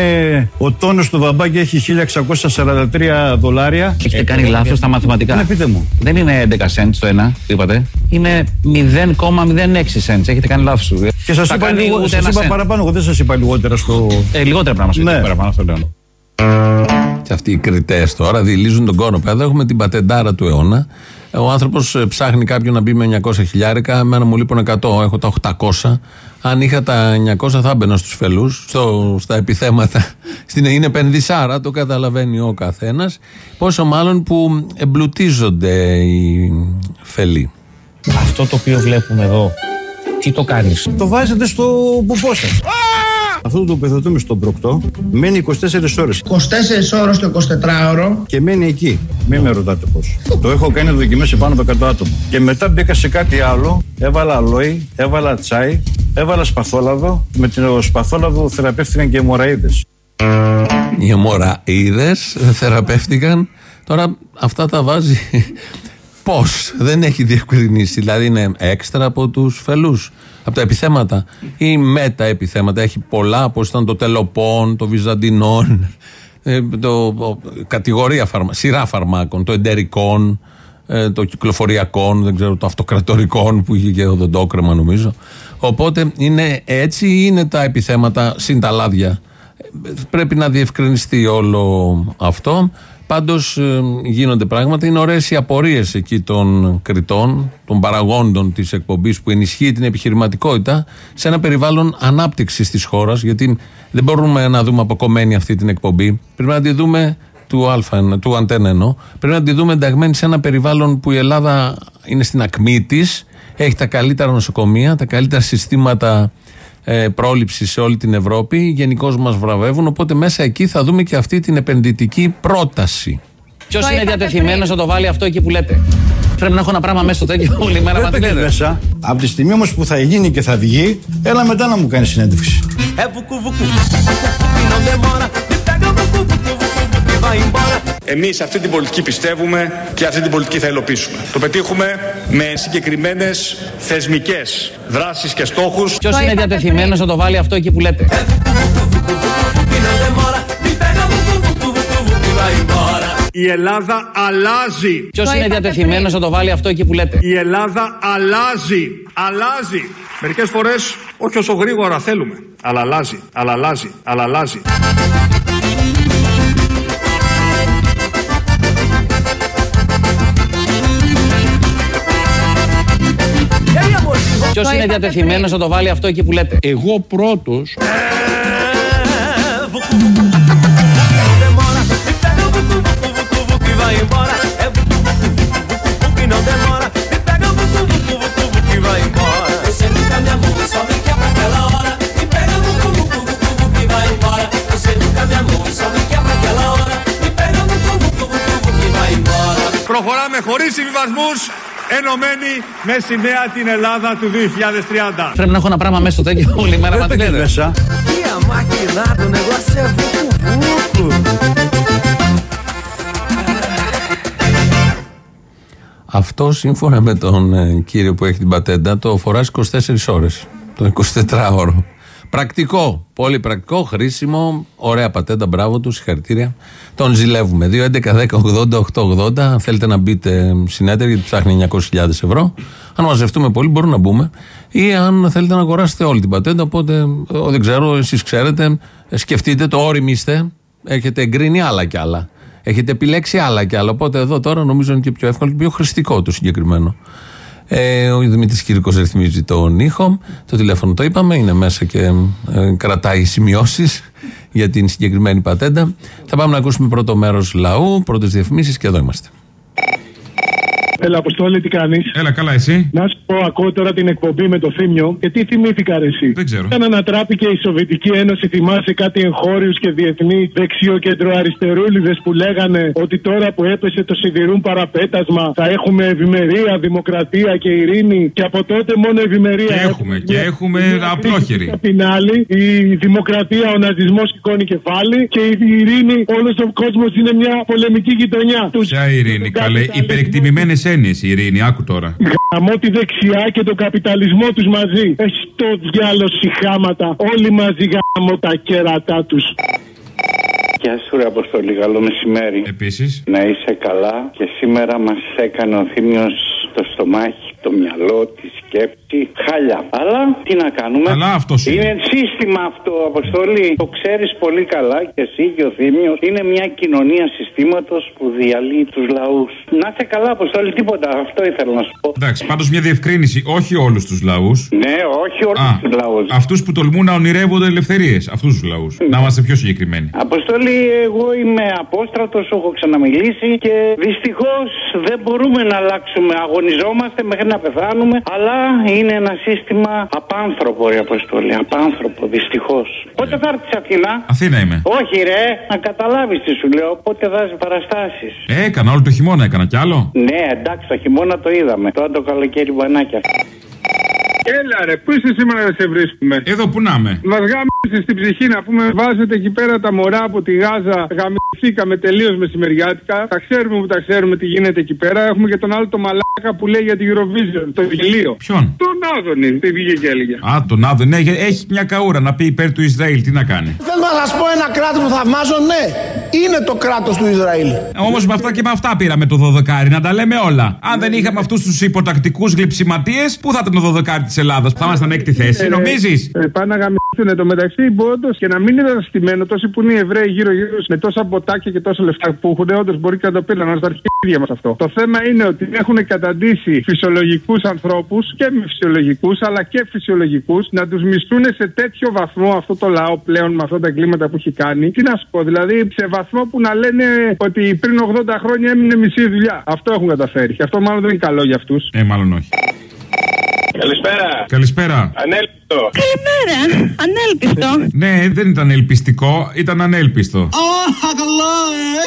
Ο τόνος του βαμπάκι έχει 1643 δολάρια. Έχετε κάνει λάθος στα μαθηματικά. Ναι, πείτε μου. Δεν είναι 11 cents το ένα, τι είπατε. Είναι 0,06 cents. Έχετε κάνει λάθος. Και σας είπα, λίγο, σας είπα παραπάνω, εγώ δεν σας είπα λιγότερα στο. Ε, λιγότερα πράγματα Ναι. ναι. παραπάνω, αυτό λέω. Και αυτοί οι κριτές τώρα διηλίζουν τον κόνο. Εδώ έχουμε την πατεντάρα του αιώνα. Ο άνθρωπος ψάχνει κάποιον να μπει με 900 χιλιάρικα. Εμένα μου λείπουν 100, έχω τα 800. Αν είχα τα 900 θα έμπαινα στους φελούς, στα επιθέματα. Στην είναι επενδυσάρα, το καταλαβαίνει ο καθένας. Πόσο μάλλον που εμπλουτίζονται οι φελοί. Αυτό το οποίο βλέπουμε εδώ, τι το κάνεις; Το βάζετε στο πουπό σας. Αυτό το πεθοτούμε στον προκτό μένει 24 ώρες. 24 ώρες το 24ωρο. Και μένει εκεί. Μην με ρωτάτε πώς. το έχω κάνει δοκιμέ σε πάνω από 100 άτομα. Και μετά μπήκα σε κάτι άλλο. Έβαλα αλόι, έβαλα τσάι, έβαλα σπαθόλαδο. Με την σπαθόλαδο θεραπεύτηκαν και αιμορραίδε. Οι αιμορραίδε θεραπεύτηκαν. Τώρα αυτά τα βάζει. Πώς, δεν έχει διευκρινίσει. Δηλαδή είναι έξτρα από τους φελούς, από τα επιθέματα ή μετα επιθέματα. Έχει πολλά, όπω ήταν το τελοπών, το βυζαντινών, ε, το, ο- κατηγορία φαρμα, σειρά φαρμάκων, το εντερικών, ε, το κυκλοφοριακών, δεν ξέρω, το αυτοκρατορικών που είχε και ο δοντόκρεμα νομίζω. Οπότε είναι έτσι ή είναι τα επιθέματα συν τα λάδια. Ε, Πρέπει να διευκρινιστεί όλο αυτό. Πάντως γίνονται πράγματα. Είναι ωραίες οι απορίες εκεί των κριτών, των παραγόντων της εκπομπής που ενισχύει την επιχειρηματικότητα σε ένα περιβάλλον ανάπτυξης της χώρας. Γιατί δεν μπορούμε να δούμε αποκομμένη αυτή την εκπομπή. Πρέπει να τη δούμε του Α1, του αντένα εννοώ. Πρέπει να τη δούμε ενταγμένη σε ένα περιβάλλον που η Ελλάδα είναι στην ακμή της, έχει τα καλύτερα νοσοκομεία, τα καλύτερα συστήματα ε, πρόληψη σε όλη την Ευρώπη. Γενικώς μας βραβεύουν. Οπότε μέσα εκεί θα δούμε και αυτή την επενδυτική πρόταση. Ποιος είναι διατεθειμένος να το βάλει αυτό εκεί που λέτε; Πρέπει να έχω ένα πράγμα μέσα στο τέτοιο όλη μέρα. Μα Δεν τι το έχεις λέτε. μέσα. Από τη στιγμή όμως που θα γίνει και θα βγει, έλα μετά να μου κάνεις συνέντευξη. É vucu, vucu, e não demora. Me pega vucu, vucu, vucu, vucu e vai embora. Εμείς αυτή την πολιτική πιστεύουμε και αυτή την πολιτική θα υλοποιήσουμε. Το πετύχουμε με συγκεκριμένες θεσμικές δράσεις και στόχους. Ποιος είναι διατεθειμένος να το βάλει αυτό εκεί που λέτε; Η Ελλάδα αλλάζει. Ποιος είναι διατεθειμένος να το βάλει αυτό εκεί που λέτε; Η Ελλάδα αλλάζει. Αλλάζει. Μερικές φορές όχι όσο γρήγορα θέλουμε. Αλλά αλλάζει. Αλλά αλλάζει. Αλλά αλλάζει. Ποιος είναι διατεθειμένος να το βάλει αυτό εκεί που λέτε, Εγώ πρώτος. Προχωράμε χωρίς συμβιβασμούς ενωμένοι με σημαία την Ελλάδα του 2030. Πρέπει να έχω ένα πράγμα μέσα στο τέτοιο όλη μέρα. Μα τι λέτε. μέσα. E a maquinada, o negócio é vucu, vucu. Αυτό σύμφωνα με τον ε, κύριο που έχει την πατέντα το φοράς 24 ώρες Το 24ωρο. Πρακτικό. Πολύ πρακτικό, χρήσιμο. Ωραία πατέντα. Μπράβο τους. Συγχαρητήρια. Τον ζηλεύουμε. 2, 11, 10, 80, 8, 80. Αν θέλετε να μπείτε συνέτεροι, γιατί ψάχνει 900.000 ευρώ. Αν μαζευτούμε πολύ, μπορούμε να μπούμε. Ή αν θέλετε να αγοράσετε όλη την πατέντα. Οπότε, ε, δεν ξέρω, εσείς ξέρετε, ε, σκεφτείτε το όριμοι είστε. Έχετε εγκρίνει άλλα κι άλλα. Έχετε επιλέξει άλλα κι άλλα. Οπότε εδώ τώρα νομίζω είναι και πιο εύκολο και πιο χρηστικό το συγκεκριμένο. Ε, ο Δημήτρης Κυρικό ρυθμίζει τον ήχο. Το τηλέφωνο το είπαμε, είναι μέσα και ε, κρατάει σημειώσεις για την συγκεκριμένη πατέντα. Θα πάμε να ακούσουμε πρώτο μέρος λαού, πρώτες διαφημίσεις και εδώ είμαστε. Έλα, Αποστόλη, τι κάνεις; Έλα, καλά, εσύ; Να σου πω, ακούω τώρα την εκπομπή με το θύμιο και τι θυμήθηκα, ρε, εσύ; Δεν ξέρω. Όταν ανατράπηκε η Σοβιετική Ένωση, θυμάσαι κάτι εγχώριους και διεθνεί δεξιοκεντροαριστερούλιδες που λέγανε ότι τώρα που έπεσε το σιδηρούν παραπέτασμα θα έχουμε ευημερία, δημοκρατία και ειρήνη. Και από τότε μόνο ευημερία. Και έχουμε, και έχουμε απλόχερη. Απ' την άλλη, η δημοκρατία, ο ναζισμός σηκώνει κεφάλι και η ειρήνη, όλος ο κόσμος είναι μια πολεμική γειτονιά. Τους- Ποια ειρήνη, καλέ. Υπερεκτιμημένες έννοιε η ειρήνη, άκου τώρα. Γαμώ τη δεξιά και τον καπιταλισμό τους μαζί. Έχεις το διάλο συχάματα. Όλοι μαζί γαμώ τα κέρατά τους. Γεια σου, ρε Αποστολή, καλό μεσημέρι. Επίσης. Να είσαι καλά και σήμερα μας έκανε ο Θήμιος το στομάχι, το μυαλό, τη σκέψη. Χάλια. Αλλά τι να κάνουμε; Αλλά αυτός είναι. Είναι σύστημα αυτό, Αποστολή. Το ξέρεις πολύ καλά και εσύ και ο Θήμιος. Είναι μια κοινωνία συστήματος που διαλύει τους λαούς. Να είσαι καλά, Αποστολή, τίποτα. Αυτό ήθελα να σου πω. Εντάξει, πάντως μια διευκρίνηση. Όχι όλους τους λαούς. Ναι, όχι όλους τους λαούς. Αυτούς που τολμούν να ονειρεύονται ελευθερίες. Αυτούς τους λαούς. Να είμαστε πιο συγκεκριμένοι. Αποστολή, εγώ είμαι απόστρατος, έχω ξαναμιλήσει και δυστυχώς δεν μπορούμε να αλλάξουμε. Αγωνιζόμαστε μέχρι να πεθάνουμε, αλλά είναι ένα σύστημα απάνθρωπο, ρε Αποστολή. Απάνθρωπο, δυστυχώς. Πότε θα έρθεις Αθηνά, Αθήνα είμαι. Όχι, ρε, να καταλάβεις τι σου λέω. Πότε θα έχει παραστάσεις. Ε, έκανα όλο το χειμώνα, έκανα κι άλλο. Ναι, εντάξει, το χειμώνα το είδαμε. Τώρα το καλοκαίρι μπανάκια. Έλα ρε, πού είσαι σήμερα να σε βρίσκουμε; Εδώ που να είμαι. Μας γάμισες στην ψυχή να πούμε, βάζετε εκεί πέρα τα μωρά από τη Γάζα. Γαμηθήκαμε τελείως μεσημεριάτικα. Τα ξέρουμε που τα ξέρουμε τι γίνεται εκεί πέρα. Έχουμε και τον άλλο το μαλάκα που λέει για τη Eurovision, το γελίο. Ποιον; Τον Άδωνη, τι βγήκε και έλεγε. Α, τον Άδων, ναι, έχει μια καούρα να πει υπέρ του Ισραήλ, τι να κάνει. Θέλω να σας πω ένα κράτος που θαυμάζω, ναι. Είναι το κράτος του Ισραήλ. Όμως με αυτά και με αυτά πήραμε το 12 να τα λέμε όλα. Αν δεν είχαμε αυτούς τους υποτακτικούς γλυψιματίε, πού θα ήταν το 12 της Ελλάδας, που θα ήμασταν έκτη θέση, νομίζεις; Ε, πάνε να γαμιστούν το μεταξύ, όντως και να μην είναι στημένο τόσοι που είναι οι Εβραίοι γύρω-γύρω με τόσα ποτάκια και τόσα λεφτά που έχουν, όντως μπορεί και να το πήραν στα αρχίδια μας αυτό. Το θέμα είναι ότι έχουν καταντήσει φυσιολογικούς ανθρώπους και μη φυσιολογικούς, αλλά και φυσιολογικούς να τους μισθούν σε τέτοιο βαθμό αυτό το λαό πλέον με αυτά τα εγκλήματα που έχει κάνει. Τι να σου πω, δηλαδή σε βαθμό που να λένε ότι πριν 80 χρόνια έμεινε μισή δουλειά. Αυτό έχουν καταφέρει. Και αυτό μάλλον δεν είναι καλό για αυτούς. Ε, μάλλον όχι. Καλησπέρα. Καλησπέρα. Ανέλπιστο. Καλημέρα. Ανέλπιστο. Ναι, δεν ήταν ελπιστικό, ήταν ανέλπιστο. καλά,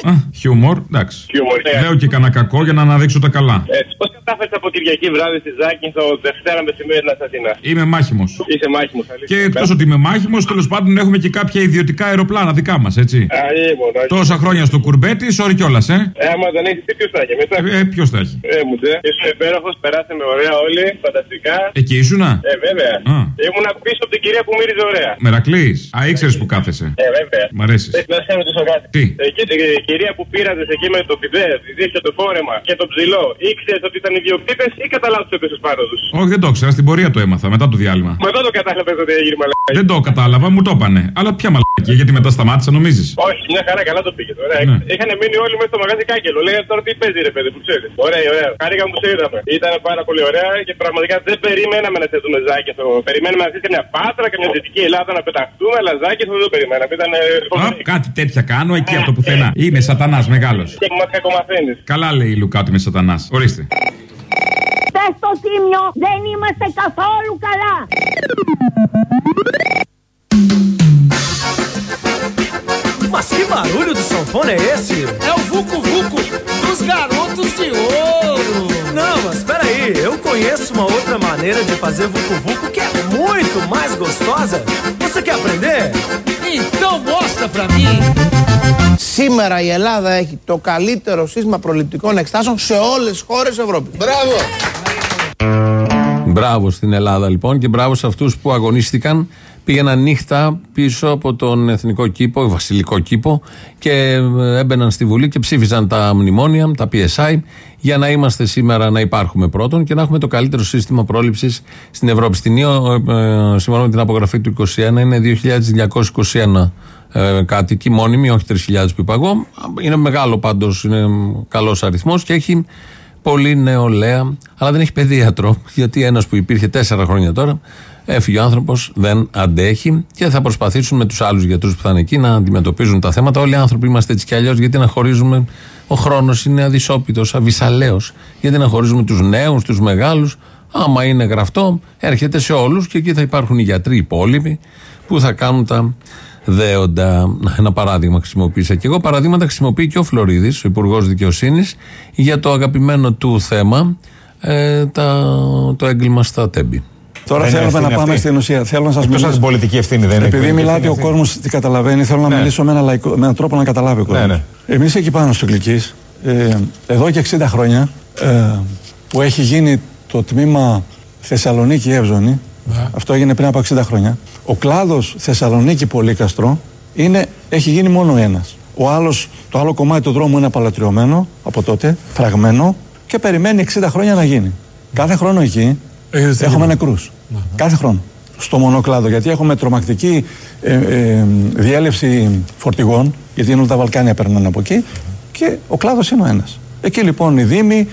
ε. Α, χιούμορ, εντάξει. Χιούμορ, ναι. Λέω και κανένα κακό για να αναδείξω τα καλά. Έτσι, πώς κάθεσαι από Κυριακή βράδυ στη Ζάκυνθο, Δευτέρα μεσημέρι να Αθηνά. Είμαι μάχημος. Είσαι μάχημος, αλήθεια. Και εκτός ότι είμαι μάχημος, τέλος πάντων έχουμε και κάποια ιδιωτικά αεροπλάνα δικά μας, έτσι. Αλλήμον, Τόσα χρόνια στο κουρμπέτι, sorry κιόλας, ε. Ε, άμα δεν έχεις, τι ποιος θα έχει μετά. Ε, ποιος θα έχει. Ε, μου τσε. Είσαι υπέροχος, περάσαμε ωραία όλοι, φανταστικά. Εκεί ήσουνα; Ε, βέβαια. Α. Ήμουνα πίσω από την κυρία που μύριζε ωραία. Μερακλής. Α, ήξερες που κάθεσαι. Ε, βέβαια. Μ' αρέσεις. Ε, Να σε ρωτήσω κάτι. Τι; Εκεί, η κυρία που πήρατε εκεί με το πιπέ, τη δίσκια το φόρεμα και το ψηλό, ήξερες ότι ήταν ιδιοκτήτες ή κατά λάθο έπεσε πάνω τους; Όχι, δεν το ήξερα. Στην πορεία το έμαθα μετά το διάλειμμα. Μα δεν το κατάλαβες ότι έγινε μαλακά. Δεν το κατάλαβα, μου το είπανε. Αλλά ποια μαλακία, γιατί μετά σταμάτησα, νομίζεις; Όχι, μια χαρά καλά το πήγε τώρα. Ναι. Είχαν μείνει όλοι μέσα στο μαγαζί κάγκελο. Λέει τώρα τι παίζει ρε παιδί που ξέρεις. Ωραία, ωραία. Χάρηκα που σε είδαμε. Ήταν πάρα πολύ ωραία και πραγματικά δεν περιμέναμε να θέτουμε ζάκεθο. Περιμέναμε να θέσει μια πάτρα και μια δυτική Ελλάδα να πεταχτούμε, αλλά ζάκεθο δεν το περιμέναμε. Ήταν. Α, κάτι τέτοια κάνω εκεί από το πουθενά. Είμαι σατανάς μεγάλος. Και μας κακομαθαίνεις. Καλά λέει η Λουκά ότι είμαι σατανάς. Ορίστε. Πες στο τίμιο, δεν είμαστε καθόλου καλά. Mas que barulho do sanfone é esse? É o Vucu Vucu dos garotos de ouro. Não, mas peraí, eu conheço uma outra maneira de fazer Vucu Vucu que é muito mais gostosa. Você quer aprender? Então mostra pra mim. Σήμερα η Ελλάδα έχει το καλύτερο σύστημα προληπτικών εξτάσεων σε όλες τις χώρες Ευρώπης. Μπράβο! Μπράβο στην Ελλάδα λοιπόν και μπράβο σε αυτούς που αγωνίστηκαν. Πήγαιναν νύχτα πίσω από τον εθνικό κήπο, βασιλικό κήπο και ε, έμπαιναν στη Βουλή και ψήφιζαν τα μνημόνια, τα PSI, για να είμαστε σήμερα να υπάρχουμε πρώτον και να έχουμε το καλύτερο σύστημα πρόληψης στην Ευρώπη. Στην ΙΟ, ε, σύμφωνα με την απογραφή του 21, είναι 2.221 ε, κάτοικοι μόνιμοι, όχι 3.000 που είπα εγώ. Είναι μεγάλο πάντως, είναι καλός αριθμός και έχει πολύ νεολαία, αλλά δεν έχει παιδίατρο. Γιατί ένας που υπήρχε τέσσερα χρόνια τώρα, έφυγε ο άνθρωπος, δεν αντέχει και θα προσπαθήσουν με τους άλλους γιατρούς που θα είναι εκεί να αντιμετωπίζουν τα θέματα. Όλοι οι άνθρωποι είμαστε έτσι κι αλλιώς, γιατί να χωρίζουμε. Ο χρόνος είναι αδυσόπιτος, αβυσαλαίος. Γιατί να χωρίζουμε τους νέους, τους μεγάλους. Άμα είναι γραφτό, έρχεται σε όλους και εκεί θα υπάρχουν οι γιατροί υπόλοιποι που θα κάνουν τα δέοντα. Ένα παράδειγμα χρησιμοποίησα και εγώ. Παραδείγματα χρησιμοποιεί και ο Φλωρίδης, ο Υπουργός Δικαιοσύνης, για το αγαπημένο του θέμα, ε, τα, το έγκλημα στα τέμπη. Τώρα Δεν είναι θέλουμε να ευθύνη πάμε αυτή. στην ουσία. Θέλω να σας Εκτός μιλήσω. από την πολιτική ευθύνη, δεν είναι Επειδή πολιτική μιλάτε ο ευθύνη κόσμος τι καταλαβαίνει, θέλω να Ναι. μιλήσω με, ένα λαϊκό, με έναν τρόπο να καταλάβει ο κόσμος. Ναι, ναι. Εμείς εκεί πάνω στο Κλική, ε, εδώ και 60 χρόνια, ε, που έχει γίνει το τμήμα Θεσσαλονίκη Εύζωνη, αυτό έγινε πριν από 60 χρόνια, ο κλάδος Θεσσαλονίκη Πολύκαστρο είναι, έχει γίνει μόνο ένας. Ο άλλος, το άλλο κομμάτι του δρόμου είναι απαλατριωμένο από τότε, φραγμένο και περιμένει 60 χρόνια να γίνει. Κάθε χρόνο εκεί έχουμε νεκρούς. Κάθε χρόνο. Στο μονοκλάδο. Γιατί έχουμε τρομακτική ε, ε, διέλευση φορτηγών, γιατί είναι όλα τα Βαλκάνια περνάνε από εκεί, και ο κλάδος είναι ο ένας. Εκεί λοιπόν οι Δήμοι,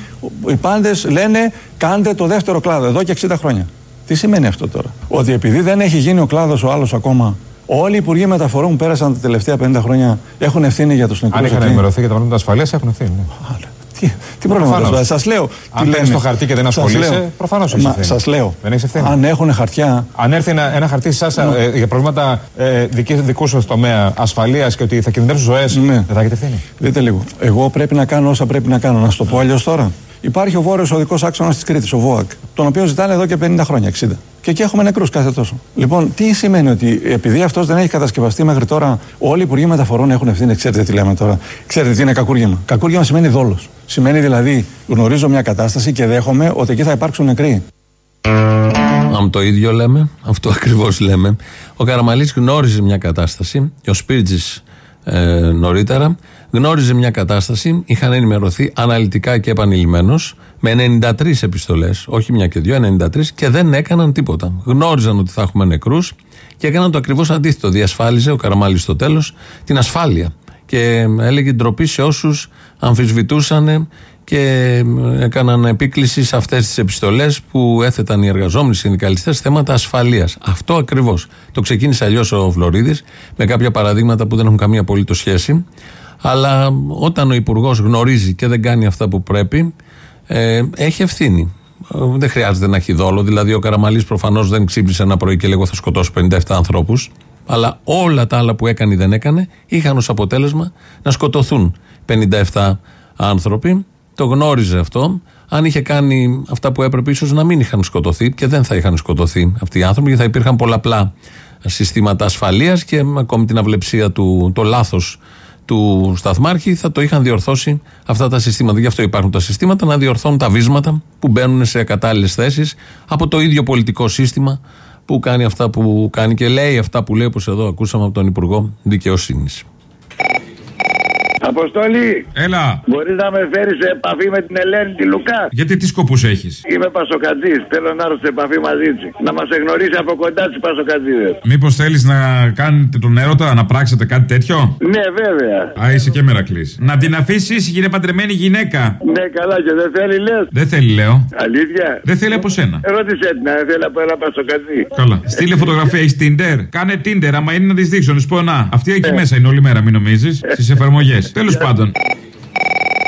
οι πάντες λένε κάντε το δεύτερο κλάδο εδώ και 60 χρόνια. Τι σημαίνει αυτό τώρα, Ότι επειδή δεν έχει γίνει ο κλάδος ο άλλος ακόμα, όλοι οι υπουργοί μεταφορών που πέρασαν τα τελευταία 50 χρόνια έχουν ευθύνη για τους νεκρούς. Αν είχαν ενημερωθεί για τα προβλήματα ασφαλεία, έχουν ευθύνη. ναι. Τι, τι πρόβλημα Προφανώς. Σας λέω. Αν τι παίρνει λένε. το χαρτί και δεν Σας ασχολείσαι, λέω. προφανώς έχεις Μα, ευθύνη. Σας λέω. Δεν έχεις ευθύνη. Αν έχουν χαρτιά. Αν έρθει ένα, ένα χαρτί σε εσάς Ναι. για προβλήματα ε, δικής, δικούς σας τομέα ασφαλείας και ότι θα κινδυνεύσουν ζωές, Ναι. δεν θα έχετε ευθύνη. Δείτε λίγο. Εγώ πρέπει να κάνω όσα πρέπει να κάνω. Να σου το πω αλλιώς τώρα. Υπάρχει ο βόρειος οδικό άξονας της Κρήτης, ο ΒΟΑΚ, τον οποίο ζητάνε εδώ και 50 χρόνια, 60. Και εκεί έχουμε νεκρούς κάθε τόσο. Λοιπόν, τι σημαίνει ότι επειδή αυτός δεν έχει κατασκευαστεί μέχρι τώρα, όλοι οι υπουργοί μεταφορών έχουν ευθύνη. Ξέρετε τι λέμε τώρα. Ξέρετε τι είναι κακούργημα. Κακούργημα σημαίνει δόλος. Σημαίνει δηλαδή γνωρίζω μια κατάσταση και δέχομαι ότι εκεί θα υπάρξουν νεκροί. Αν το ίδιο λέμε, αυτό ακριβώς λέμε. Ο Καραμαλής γνώριζε μια κατάσταση, και ο Σπίρτζης ε, νωρίτερα, γνώριζε μια κατάσταση, είχαν ενημερωθεί αναλυτικά και επανειλημμένως, με 93 επιστολές, όχι μια και δύο, 93, και δεν έκαναν τίποτα. Γνώριζαν ότι θα έχουμε νεκρούς και έκαναν το ακριβώς αντίθετο. Διασφάλιζε ο Καραμαλή στο τέλος την ασφάλεια. Και έλεγε ντροπή σε όσους αμφισβητούσαν και έκαναν επίκληση σε αυτές τις επιστολές που έθεταν οι εργαζόμενοι συνδικαλιστές θέματα ασφαλείας. Αυτό ακριβώς. Το ξεκίνησε αλλιώς ο Φλωρίδης με κάποια παραδείγματα που δεν έχουν καμία απολύτως σχέση. Αλλά όταν ο Υπουργός γνωρίζει και δεν κάνει αυτά που πρέπει, ε, έχει ευθύνη. Ε, Δεν χρειάζεται να έχει δόλο. Δηλαδή, ο Καραμαλής προφανώς δεν ξύπνησε ένα πρωί και λέγω θα σκοτώσω 57 ανθρώπους. Αλλά όλα τα άλλα που έκανε ή δεν έκανε είχαν ως αποτέλεσμα να σκοτωθούν 57 άνθρωποι. Το γνώριζε αυτό, Αν είχε κάνει αυτά που έπρεπε, ίσως να μην είχαν σκοτωθεί και δεν θα είχαν σκοτωθεί αυτοί οι άνθρωποι, γιατί θα υπήρχαν πολλαπλά συστήματα ασφαλείας και ακόμη την αυλεψία του, το λάθος του σταθμάρχη θα το είχαν διορθώσει αυτά τα συστήματα. Γι' αυτό υπάρχουν τα συστήματα να διορθώνουν τα βίσματα που μπαίνουν σε κατάλληλες θέσεις από το ίδιο πολιτικό σύστημα που κάνει αυτά που κάνει και λέει αυτά που λέει, όπως εδώ ακούσαμε από τον Υπουργό Δικαιοσύνης. Αποστολή, Έλα. μπορείς να με φέρεις σε επαφή με την Ελένη τη Λουκά; Γιατί τι σκοπούς έχεις; Είμαι πασοκατζής. Θέλω να έρθω σε επαφή μαζί της. Να μας εγνωρίσει από κοντά τις πασοκατζίδες. Μήπως θέλεις να κάνετε τον έρωτα, να πράξετε κάτι τέτοιο; Ναι, βέβαια. Α, είσαι και μερακλής. Να την αφήσεις ήσυχη, είναι παντρεμένη γυναίκα. Ναι, καλά και δεν θέλει, λες. Δεν θέλει, λέω. Αλήθεια; Δεν θέλει από σένα. Ρώτησε την, αν θέλει από ένα πασοκατζή. Καλά. Στείλε φωτογραφία, έχεις Tinder; Κάνε Tinder, άμα είναι να τη δείξω, να σου πω να. Αυτή Ε. εκεί μέσα είναι όλη μέρα, μην νομίζεις. Στις εφαρμογές. Τέλος πάντων.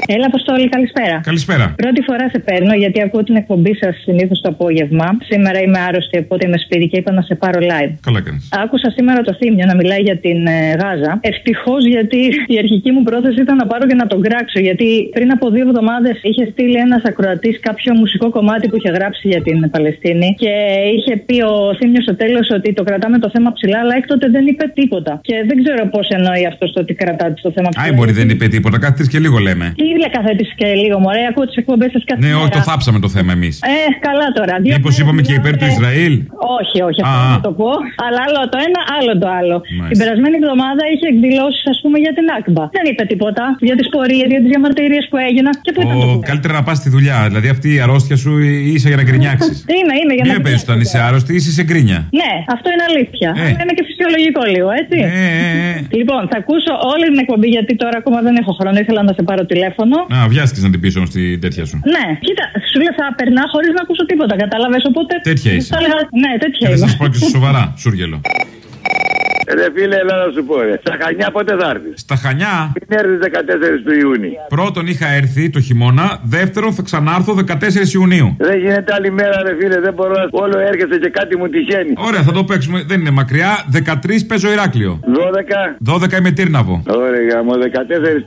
Έλα, Αποστόλη, καλησπέρα. Καλησπέρα. Πρώτη φορά σε παίρνω γιατί ακούω την εκπομπή σας συνήθως το απόγευμα. Σήμερα είμαι άρρωστη, οπότε είμαι σπίτι και είπα να σε πάρω live. Καλά κάνεις. Άκουσα σήμερα το θύμιο να μιλάει για την ε, Γάζα. Ευτυχώς γιατί η αρχική μου πρόθεση ήταν να πάρω και να τον κράξω. Γιατί πριν από δύο εβδομάδες είχε στείλει ένας ακροατής κάποιο μουσικό κομμάτι που είχε γράψει για την Παλαιστίνη. Και είχε πει ο θύμιος στο τέλος ότι το κρατάμε το θέμα ψηλά, αλλά έκτοτε δεν είπε τίποτα. Και δεν ξέρω πώς εννοεί αυτός το ότι κρατάτε το θέμα ψηλά. Άι, μπορεί δεν είπε τίποτα, κάθε τρει και λίγο λέμε. Τι ίδια καθέτης και λίγο, μωρέ, ακούω τις εκπομπές σας κάθε Ναι, μέρα. όχι, το θάψαμε το θέμα εμείς. Ε, καλά τώρα. Δύο Μήπως μέρες είπαμε και μιλάμε- υπέρ του Ισραήλ; Όχι, όχι, αυτό Α. δεν θα το πω. Αλλά άλλο το ένα, άλλο το άλλο. Μάλιστα. Την περασμένη εβδομάδα είχε εκδηλώσεις, ας πούμε, για την Άκμπα. Δεν είπε τίποτα για τις πορείες, για τις διαμαρτυρίες που έγιναν. Και πού ήταν το Ο, πούμε. καλύτερα να πας στη δουλειά. Δηλαδή αυτή η αρρώστια σου είσαι για να γκρινιάξεις. Είμαι, είμαι για Μην να με παίζεις όταν είσαι άρρωστη, είσαι σε γκρίνια. Ναι, αυτό είναι αλήθεια. Ε. Αλλά είναι και φυσιολογικό λίγο, έτσι. Λοιπόν, θα ακούσω όλη την εκπομπή γιατί τώρα ακόμα δεν έχω χρόνο. Ήθελα να σε πάρω τηλέφωνο. Α, βιάστηκες να την πεις όμως την τέτοια σου. Ναι, κοίτα, σου λέω θα περνά χωρίς να ακούσω τίποτα. Κατάλαβες οπότε. Τέτοια είσαι. Θα έλεγα, ναι, τέτοια Και θα είμαι. σας πω και σοβαρά, σούργελο. Ρε φίλε, έλα να σου πω, ρε. Στα Χανιά πότε θα έρθεις; Στα Χανιά. Μην έρθεις 14 του Ιούνιου. Πρώτον είχα έρθει το χειμώνα, δεύτερον θα ξανάρθω 14 Ιουνίου. Δεν γίνεται άλλη μέρα, ρε φίλε. Δεν μπορώ να. Όλο έρχεσαι και κάτι μου τυχαίνει. Ωραία, θα το παίξουμε. Δεν είναι μακριά. 13 παίζω Ηράκλειο. 12. 12 είμαι Τύρναβο. Ωραία, γάμο. 14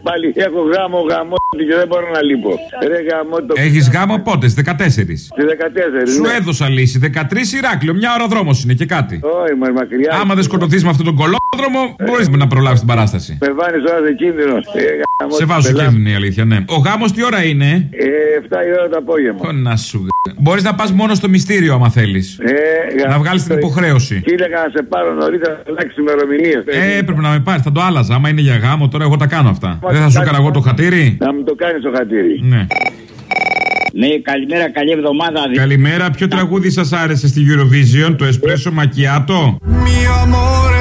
πάλι έχω γάμο, γάμο και δεν μπορώ να λείπω. Ρε γάμο το. Έχεις γάμο πότες, στι 14. Στη 14. Σου ναι. έδωσα λύση. 13 Ηράκλειο. Μια ώρα δρόμος είναι και κάτι. Όχι, μα μακριά. Άμα δεν σκοτωθείς με αυτόν τον κολόδρομο, μπορείς να προλάβεις την παράσταση. Με βάνεις τώρα σε κίνδυνο. Ε, γάμο, Σε βάζω πελά- κίνδυνο η αλήθεια, ναι. Ο γάμος τι ώρα είναι; Ε, 7 η ώρα το απόγευμα. Πω να σου Μπορείς να πας μόνο στο μυστήριο άμα θέλεις. Ε, Να βγάλεις την υποχρέωση. Και έλεγα να σε πάρω νωρίτερα να αλλάξεις ημερομηνίες. Ε, έπρεπε να με πάρεις, θα το άλλαζα. Άμα είναι για γάμο, τώρα εγώ τα κάνω αυτά. Δεν θα σου έκανα εγώ το χατήρι; Να μου το κάνεις το χατήρι. Ναι. Ναι, καλημέρα, καλή εβδομάδα. Καλημέρα, ποιο τραγούδι σας άρεσε στη Eurovision, το Espresso Macchiato; Mi amore, mi amore,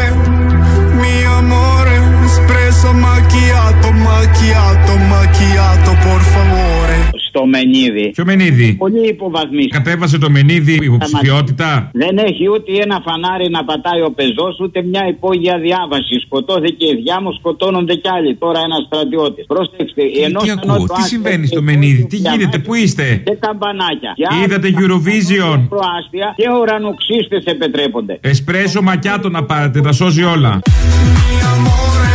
espresso macchiato, macchiato, macchiato, por favore. Στο Μενίδη. Ποιο μενίδι; Πολύ υποβαθμίσει. Κατέβασε το μενίδι υποψηφιότητα. Δεν έχει ούτε ένα φανάρι να πατάει ο πεζός, ούτε μια υπόγεια διάβασης. Σκοτώθηκε η διά μου, σκοτώνονται κι άλλοι. Τώρα ένα στρατιώτη. Πρόσεξτε, ενώ Τι ακούω, τι συμβαίνει στο μενίδι, τι γίνεται, πού είστε; Και καμπανάκια. Και Είδατε άλλοι Eurovision; Προάστια και ουρανοξύστες επιτρέπονται. Εσπρέσο μακιάτο να πάρετε, τα σώζει όλα. Mi amore,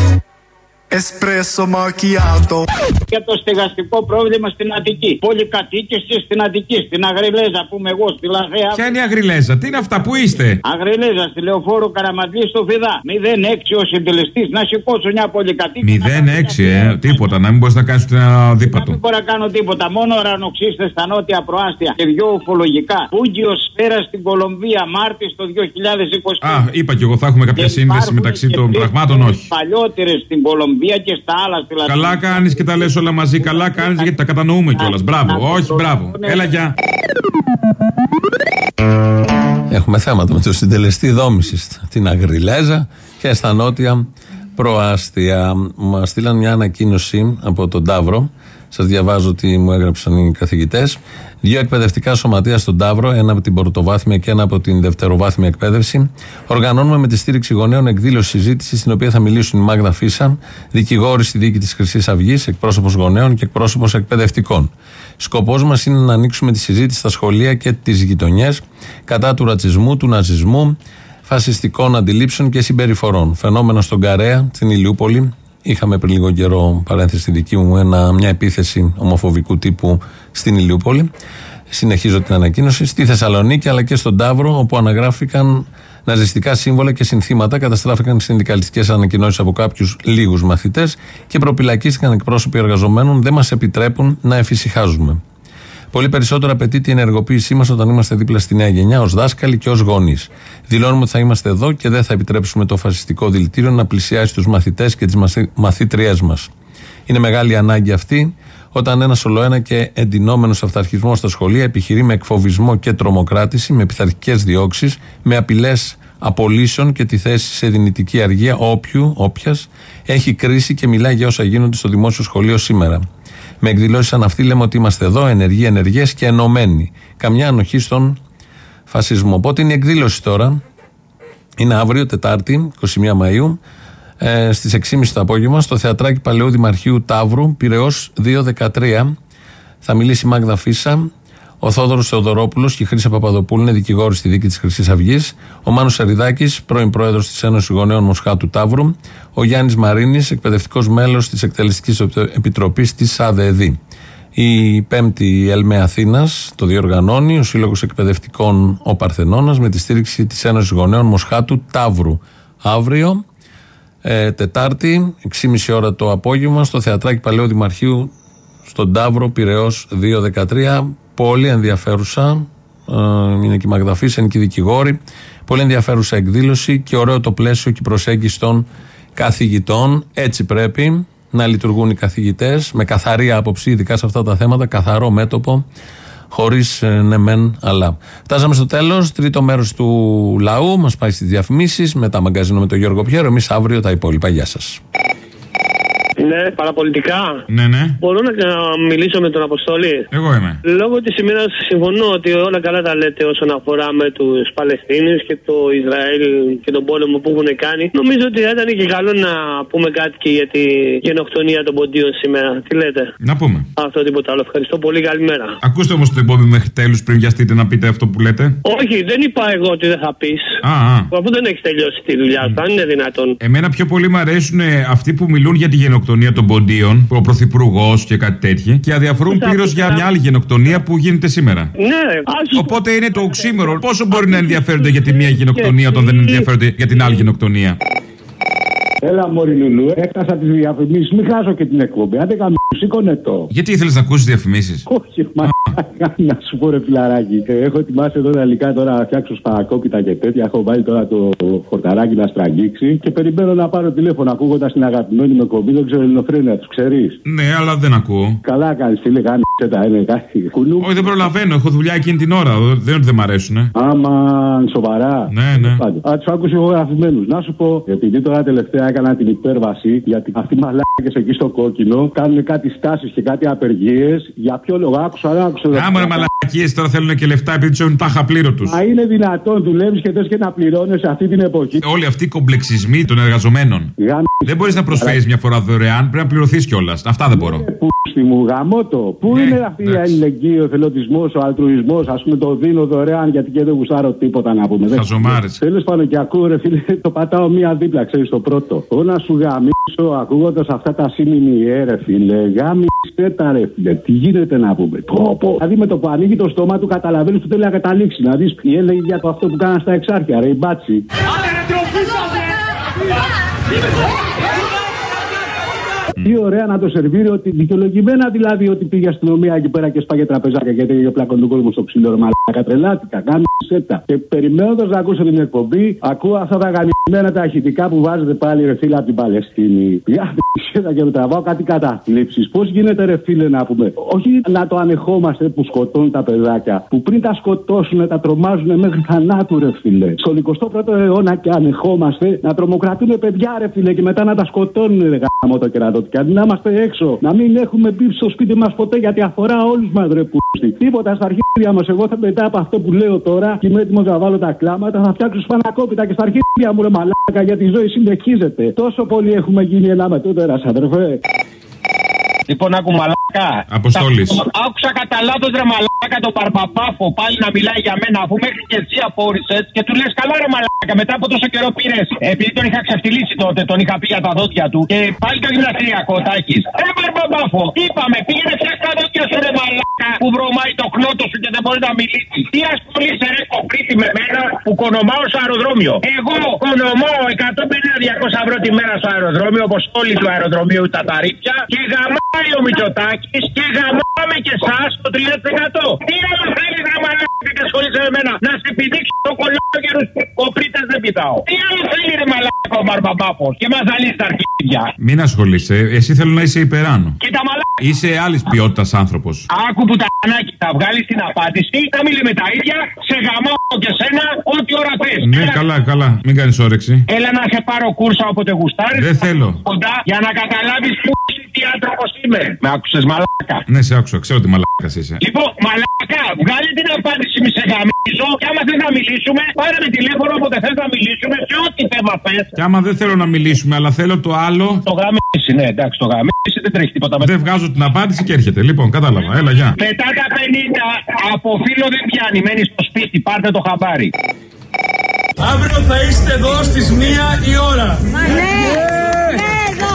espresso macchiato. Για το στεγαστικό πρόβλημα στην Αττική. Πολυκατοίκε και στην Αττική. Στην Αγριλέζα, πούμε εγώ, στη Λαθέα. Ποια είναι η αγριλέζα, τι είναι αυτά, πού είστε; Αγριλέζα, στη Λεωφόρο Καραμαντλή στο Φιδά. 06 ο συντελεστής να σηκώσω μια πολυκατοίκη. 0-6, ε, τίποτα, να μην μπορείς να κάνεις ούτε ένα δίπατο. Δεν μπορώ να κάνω τίποτα. Μόνο ουρανοξύστε στα νότια προάστια και δυο ουφολογικά. Πούγκιο σφαίρα στην Κολομβία, Μάρτης το 2020. Α, είπα κι εγώ, θα έχουμε κάποια σύνδεση μεταξύ των πραγμάτων, όχι. Παλιότερες στην Κολομβία και στα άλλα στη Λατινική. Καλά κάνεις και τα λες όλα μαζί. Καλά κάνεις γιατί τα κατανοούμε κιόλας. Μπράβο, όχι, μπράβο. Έλα, γεια. Έχουμε θέματα με το συντελεστή δόμησης την Αγριλέζα και στα νότια προάστια. Μας στείλαν μια ανακοίνωση από τον Ταύρο. Σας διαβάζω τι μου έγραψαν οι καθηγητές. Δύο εκπαιδευτικά σωματεία στον Ταύρο, ένα από την πρωτοβάθμια και ένα από την δευτεροβάθμια εκπαίδευση. Οργανώνουμε με τη στήριξη γονέων εκδήλωση συζήτησης, στην οποία θα μιλήσουν η Μάγδα Φίσα, δικηγόρη στη δίκη της Χρυσής Αυγής, εκπρόσωπος γονέων και εκπρόσωπος εκπαιδευτικών. Σκοπός μας είναι να ανοίξουμε τη συζήτηση στα σχολεία και τις γειτονιές κατά του ρατσισμού, του ναζισμού, φασιστικών αντιλήψεων και συμπεριφορών. Φαινόμενο στον Καρέα, στην Ηλιούπολη. Είχαμε πριν λίγο καιρό, παρένθεση στη δική μου, ένα, μια επίθεση ομοφοβικού τύπου στην Ηλιούπολη. Συνεχίζω την ανακοίνωση. Στη Θεσσαλονίκη αλλά και στον Ταύρο, όπου αναγράφηκαν ναζιστικά σύμβολα και συνθήματα, καταστράφηκαν συνδικαλιστικές ανακοινώσεις από κάποιους λίγους μαθητές και προπυλακίστηκαν εκπρόσωποι εργαζομένων. Δεν μας επιτρέπουν να εφησυχάζουμε. Πολύ περισσότερο απαιτείται η ενεργοποίησή μας όταν είμαστε δίπλα στη νέα γενιά, ως δάσκαλοι και ως γονείς. Δηλώνουμε ότι θα είμαστε εδώ και δεν θα επιτρέψουμε το φασιστικό δηλητήριο να πλησιάσει τους μαθητές και τις μαθήτριέ μας. Είναι μεγάλη ανάγκη αυτή όταν ένας ολοένα και εντυνόμενος αυταρχισμός στα σχολεία επιχειρεί με εκφοβισμό και τρομοκράτηση, με πειθαρχικές διώξεις, με απειλές απολύσεων και τη θέση σε δυνητική αργία όποιου, όποιας, έχει κρίση και μιλάει για όσα γίνονται στο δημόσιο σχολείο σήμερα. Με εκδηλώσει σαν αυτή λέμε ότι είμαστε εδώ, ενεργοί, ενεργές και ενωμένοι. Καμιά ανοχή στον φασισμό. Οπότε είναι η εκδήλωση τώρα. Είναι αύριο, Τετάρτη, 21 Μαου, ε, στις 6.30 το απόγευμα, στο θεατράκι Παλαιού Δημαρχείου Ταύρου, Πυραιός 213. Θα μιλήσει η Μάγδα Φίσα, ο Θόδωρος Θεοδωρόπουλος και η Χρήσα Παπαδοπούλου είναι δικηγόροι στη δίκη της Χρυσής Αυγής. Ο Μάνος Σαριδάκης, πρώην πρόεδρος της Ένωσης Γονέων Μοσχάτου Ταύρου. Ο Γιάννης Μαρίνης, εκπαιδευτικός μέλος της Εκτελεστικής Επιτροπής της ΑΔΕΔΗ. Η Πέμπτη ΕΛΜΕ Αθήνας το διοργανώνει ο Σύλλογος Εκπαιδευτικών Ο Παρθενώνας με τη στήριξη της Ένωσης Γονέων Μοσχάτου Ταύρου. Αύριο, ε, Τετάρτη, 6.30 ώρα το απόγευμα, στο Θεατράκι Παλαιού Δημαρχείου, στον Ταύρο, Πυραιός 213 πολύ ενδιαφέρουσα. Ε, είναι και η Μαγδαφή, είναι και η δικηγόρη. Πολύ ενδιαφέρουσα εκδήλωση και ωραίο το πλαίσιο και η προσέγγιση των καθηγητών. Έτσι πρέπει να λειτουργούν οι καθηγητές με καθαρή άποψη, ειδικά σε αυτά τα θέματα, καθαρό μέτωπο, χωρίς ναι, μεν, αλλά. Φτάσαμε στο τέλος. Τρίτο μέρος του λαού μας πάει στις διαφημίσεις. Μετά μαγκαζίνο με τον Γιώργο Πιέρο. Εμείς αύριο τα υπόλοιπα. Γεια σας. Ναι, παραπολιτικά. Ναι, ναι. Μπορώ να μιλήσω με τον Αποστόλη; Εγώ είμαι. Λόγω της ημέρα συμφωνώ ότι όλα καλά τα λέτε όσον αφορά με τους Παλαιστίνιους και το Ισραήλ και τον πόλεμο που έχουν κάνει. Νομίζω ότι θα ήταν και καλό να πούμε κάτι και για τη γενοκτονία των ποντίων σήμερα. Τι λέτε; Να πούμε. Αυτό τίποτα άλλο. Ευχαριστώ πολύ. Καλημέρα. Ακούστε όμως το εκπομπή μέχρι τέλους πριν βιαστείτε να πείτε αυτό που λέτε. Όχι, δεν είπα εγώ ότι δεν θα πεις. Α, α. Αφού δεν έχεις τελειώσει τη δουλειά σου, αν είναι δυνατόν. Εμένα πιο πολύ μου αρέσουν ε, αυτοί που μιλούν για τη γενοκτονία των ποντίων, ο πρωθυπουργό και κάτι τέτοιο, και αδιαφορούν πλήρως για μια άλλη γενοκτονία που γίνεται σήμερα. Ναι, άσου... Οπότε είναι το οξύμορο. Πόσο μπορεί να ενδιαφέρονται για τη μία γενοκτονία όταν δεν ενδιαφέρονται για την άλλη γενοκτονία; Έλα, Μωρή Λουλού, έχασα τις διαφημίσεις. Μην χάσω και την εκπομπή. Άντε καμ... σήκωνε το. Γιατί ήθελες να ακούσεις διαφημίσεις; Όχι, μα να σου πω ρε φιλαράκι. Ε, Έχω ετοιμάσει εδώ τα υλικά τώρα να φτιάξω σπαρακόπιτα και τέτοια. Έχω βάλει τώρα το χορταράκι να στραγγίξει και περιμένω να πάρω τηλέφωνο ακούγοντας την αγαπημένη με κομπή. Δεν ξέρω ελληνοφρένια, τους ξέρεις. Ναι, αλλά δεν ακούω. Καλά κάνεις, φίλε, κάνει τα είναι κάτι. Κουλού. Όχι, δεν προλαβαίνω. Έχω δουλειά εκείνη την ώρα. Δεν είναι ότι δεν μ' αρέσουν. Άμα σοβαρά. Ναι, ναι. Α τους άκουσε ηχογραφημένους. Να σου πω, επειδή τώρα τελευταία έκανα την υπέρβαση, γιατί αυτοί οι μαλάκες εκεί στο κόκκινο κάνουν κάτι στάσεις και κάτι απεργίες. Για ποιο λόγο άκουσα, δεν άκουσα. Άμα ρε μαλακίες τώρα θέλουν και λεφτά επειδή τους έχουν τάχα πλήρωτου. Μα είναι δυνατόν, δουλεύεις και θες και να πληρώνει αυτή την εποχή. Όλοι αυτοί οι κομπλεξισμοί των εργαζομένων. Γάμ... Δεν μπορείς να προσφέρεις μια φορά δωρεάν, πρέπει να πληρωθείς κιόλας. Αυτά δεν μπορώ. Πού στη μου γαμώτο. Πού Ναι, είναι αυτή η αλληλεγγύη, ο θελοντισμό, ο αλτρουισμός; Α πούμε το δίνω δωρεάν γιατί και δεν γουστάρω τίποτα να πούμε. Χαζομάρες. Τέλος πάντων και ακούω ρε φίλε, το πατάω μία δίπλα, ξέρεις το πρώτο. Ω να σου γαμίσω ακούγοντας αυτά τα σύνημη ε, ρε φίλε. Γάμισε τα ρε φίλε. Τι γίνεται να πούμε; Πω, πω. Δηλαδή με το που ανοίγει το στόμα του καταλαβαίνεις που θέλει να καταλήξει. Να δεις τι έλεγε για το αυτό που κάναν στα εξάρχεια, ρε η μπάτσι. Hey! Τι ωραία να το σερβίρει ότι δικαιολογημένα δηλαδή ότι πήγε αστυνομία εκεί πέρα και σπάγε τραπεζάκια γιατί είχε πλάκον τον κόσμο στο ψηλό ρε μαλάκα. Τρελάθηκα, κάνει σέτα. Και περιμένοντας να ακούσω την εκπομπή, ακούω αυτά τα γαμισμένα τα ηχητικά που βάζετε πάλι ρε φίλε από την Παλαιστίνη. Για σέτα και με τραβάω κάτι καταθλίψει. Πώς γίνεται ρε φίλε να πούμε. Όχι να το ανεχόμαστε που σκοτώνουν τα παιδάκια. Που πριν τα σκοτώσουν τα τρομάζουν μέχρι θανάτου ρε φίλε. Στον 21ο αιώνα και ανεχόμαστε να τρομοκρατούν παιδιά ρε φίλε και μετά να τα σκοτώνουν ρε γάμο το κερατό. Και αντί να είμαστε έξω, να μην έχουμε μπει στο σπίτι μας ποτέ γιατί αφορά όλους μας ρε πούστη. Τίποτα στα αρχίδια μας. Εγώ θα μετά από αυτό που λέω τώρα και είμαι έτοιμος να βάλω τα κλάματα, θα φτιάξω σπανακόπιτα και στα αρχίδια μου ρε μαλάκα γιατί η ζωή συνεχίζεται. Τόσο πολύ έχουμε γίνει ένα μετούτερα, αδερφέ. Λοιπόν, άκου μαλάκα Αποστόλης. Άκουσα κατά λάθος ρε μαλάκα τον Παρπαπάφο πάλι να μιλάει για μένα αφού μέχρι και εσύ απόρρισες και του λες καλά ρε μαλάκα μετά από τόσο καιρό πήρες. Επειδή τον είχα ξεφτυλίσει τότε, τον είχα πει για τα δόντια του και πάλι το γυμναστηριακό τάχη. Ρε Παρπαπάφο, είπαμε πήγαινε φτιάξει τα δόντια σου ρε μαλάκα που βρωμάει το knότο σου και δεν μπορείς να μιλήσεις. Τι ασχολείσαι ρε κοπρίτη με μένα που κονομάω στο αεροδρόμιο. Εγώ κονομάω 150-200 ευρώ τη μέρα στο αεροδρόμιο όπως όλοι του αεροδρομίου τα ταρίπια και γαμάει ο Μητσοτάκης και γαμάμε και εσά το 3%. Τι άλλο θέλει να μαλάκα και ασχολείσαι με μένα να σε επιδείξει το κολόγερου κοπρίτες δεν πηδάω. Τι άλλο θέλει ρε μαλάκα ο Μπαρμπαμπάφο και μα ζαλίζει τα αρχίδια. Μην ασχολείσαι. Εσύ θέλω να είσαι υπεράνω. Κοίτα μαλάκα. Είσαι άλλης ποιότητας άνθρωπος. Άκου που τα ανάγκη θα βγάλεις την απάντηση, θα μιλάμε τα ίδια, σε γαμάω και σένα, ό,τι ώρα θες. Ναι, καλά, καλά. Μην κάνεις όρεξη. Έλα να σε πάρω κούρσα όποτε γουστάρεις. Δεν θέλω. Κοντά για να καταλάβεις πού είσαι, τι άνθρωπος είμαι. Με άκουσες μαλάκα; Ναι, σε άκουσα. Ξέρω τι μαλάκας είσαι. Λοιπόν, μαλάκα, βγάλει την απάντηση, μη σε γαμίζω. Και άμα θες να μιλήσουμε, πάρε με τηλέφωνο όποτε θες να μιλήσουμε σε ό,τι θέμα θες. Και άμα δεν θέλω να μιλήσουμε, αλλά θέλω το άλλο. Το γαμίσει, ναι, εντάξει, το γαμίσει δεν τρέχει τίποτα με Δεν βγάζω την απάντηση και έρχεται. Λοιπόν, κατάλαβα. Έλα, γεια. Μετά τα 50 από φίλο δεν πιάνει, μένεις στο σπίτι, πάρτε το χαμπάρι. Αύριο θα είστε εδώ στις μία η ώρα. Ναι, ναι, εδώ.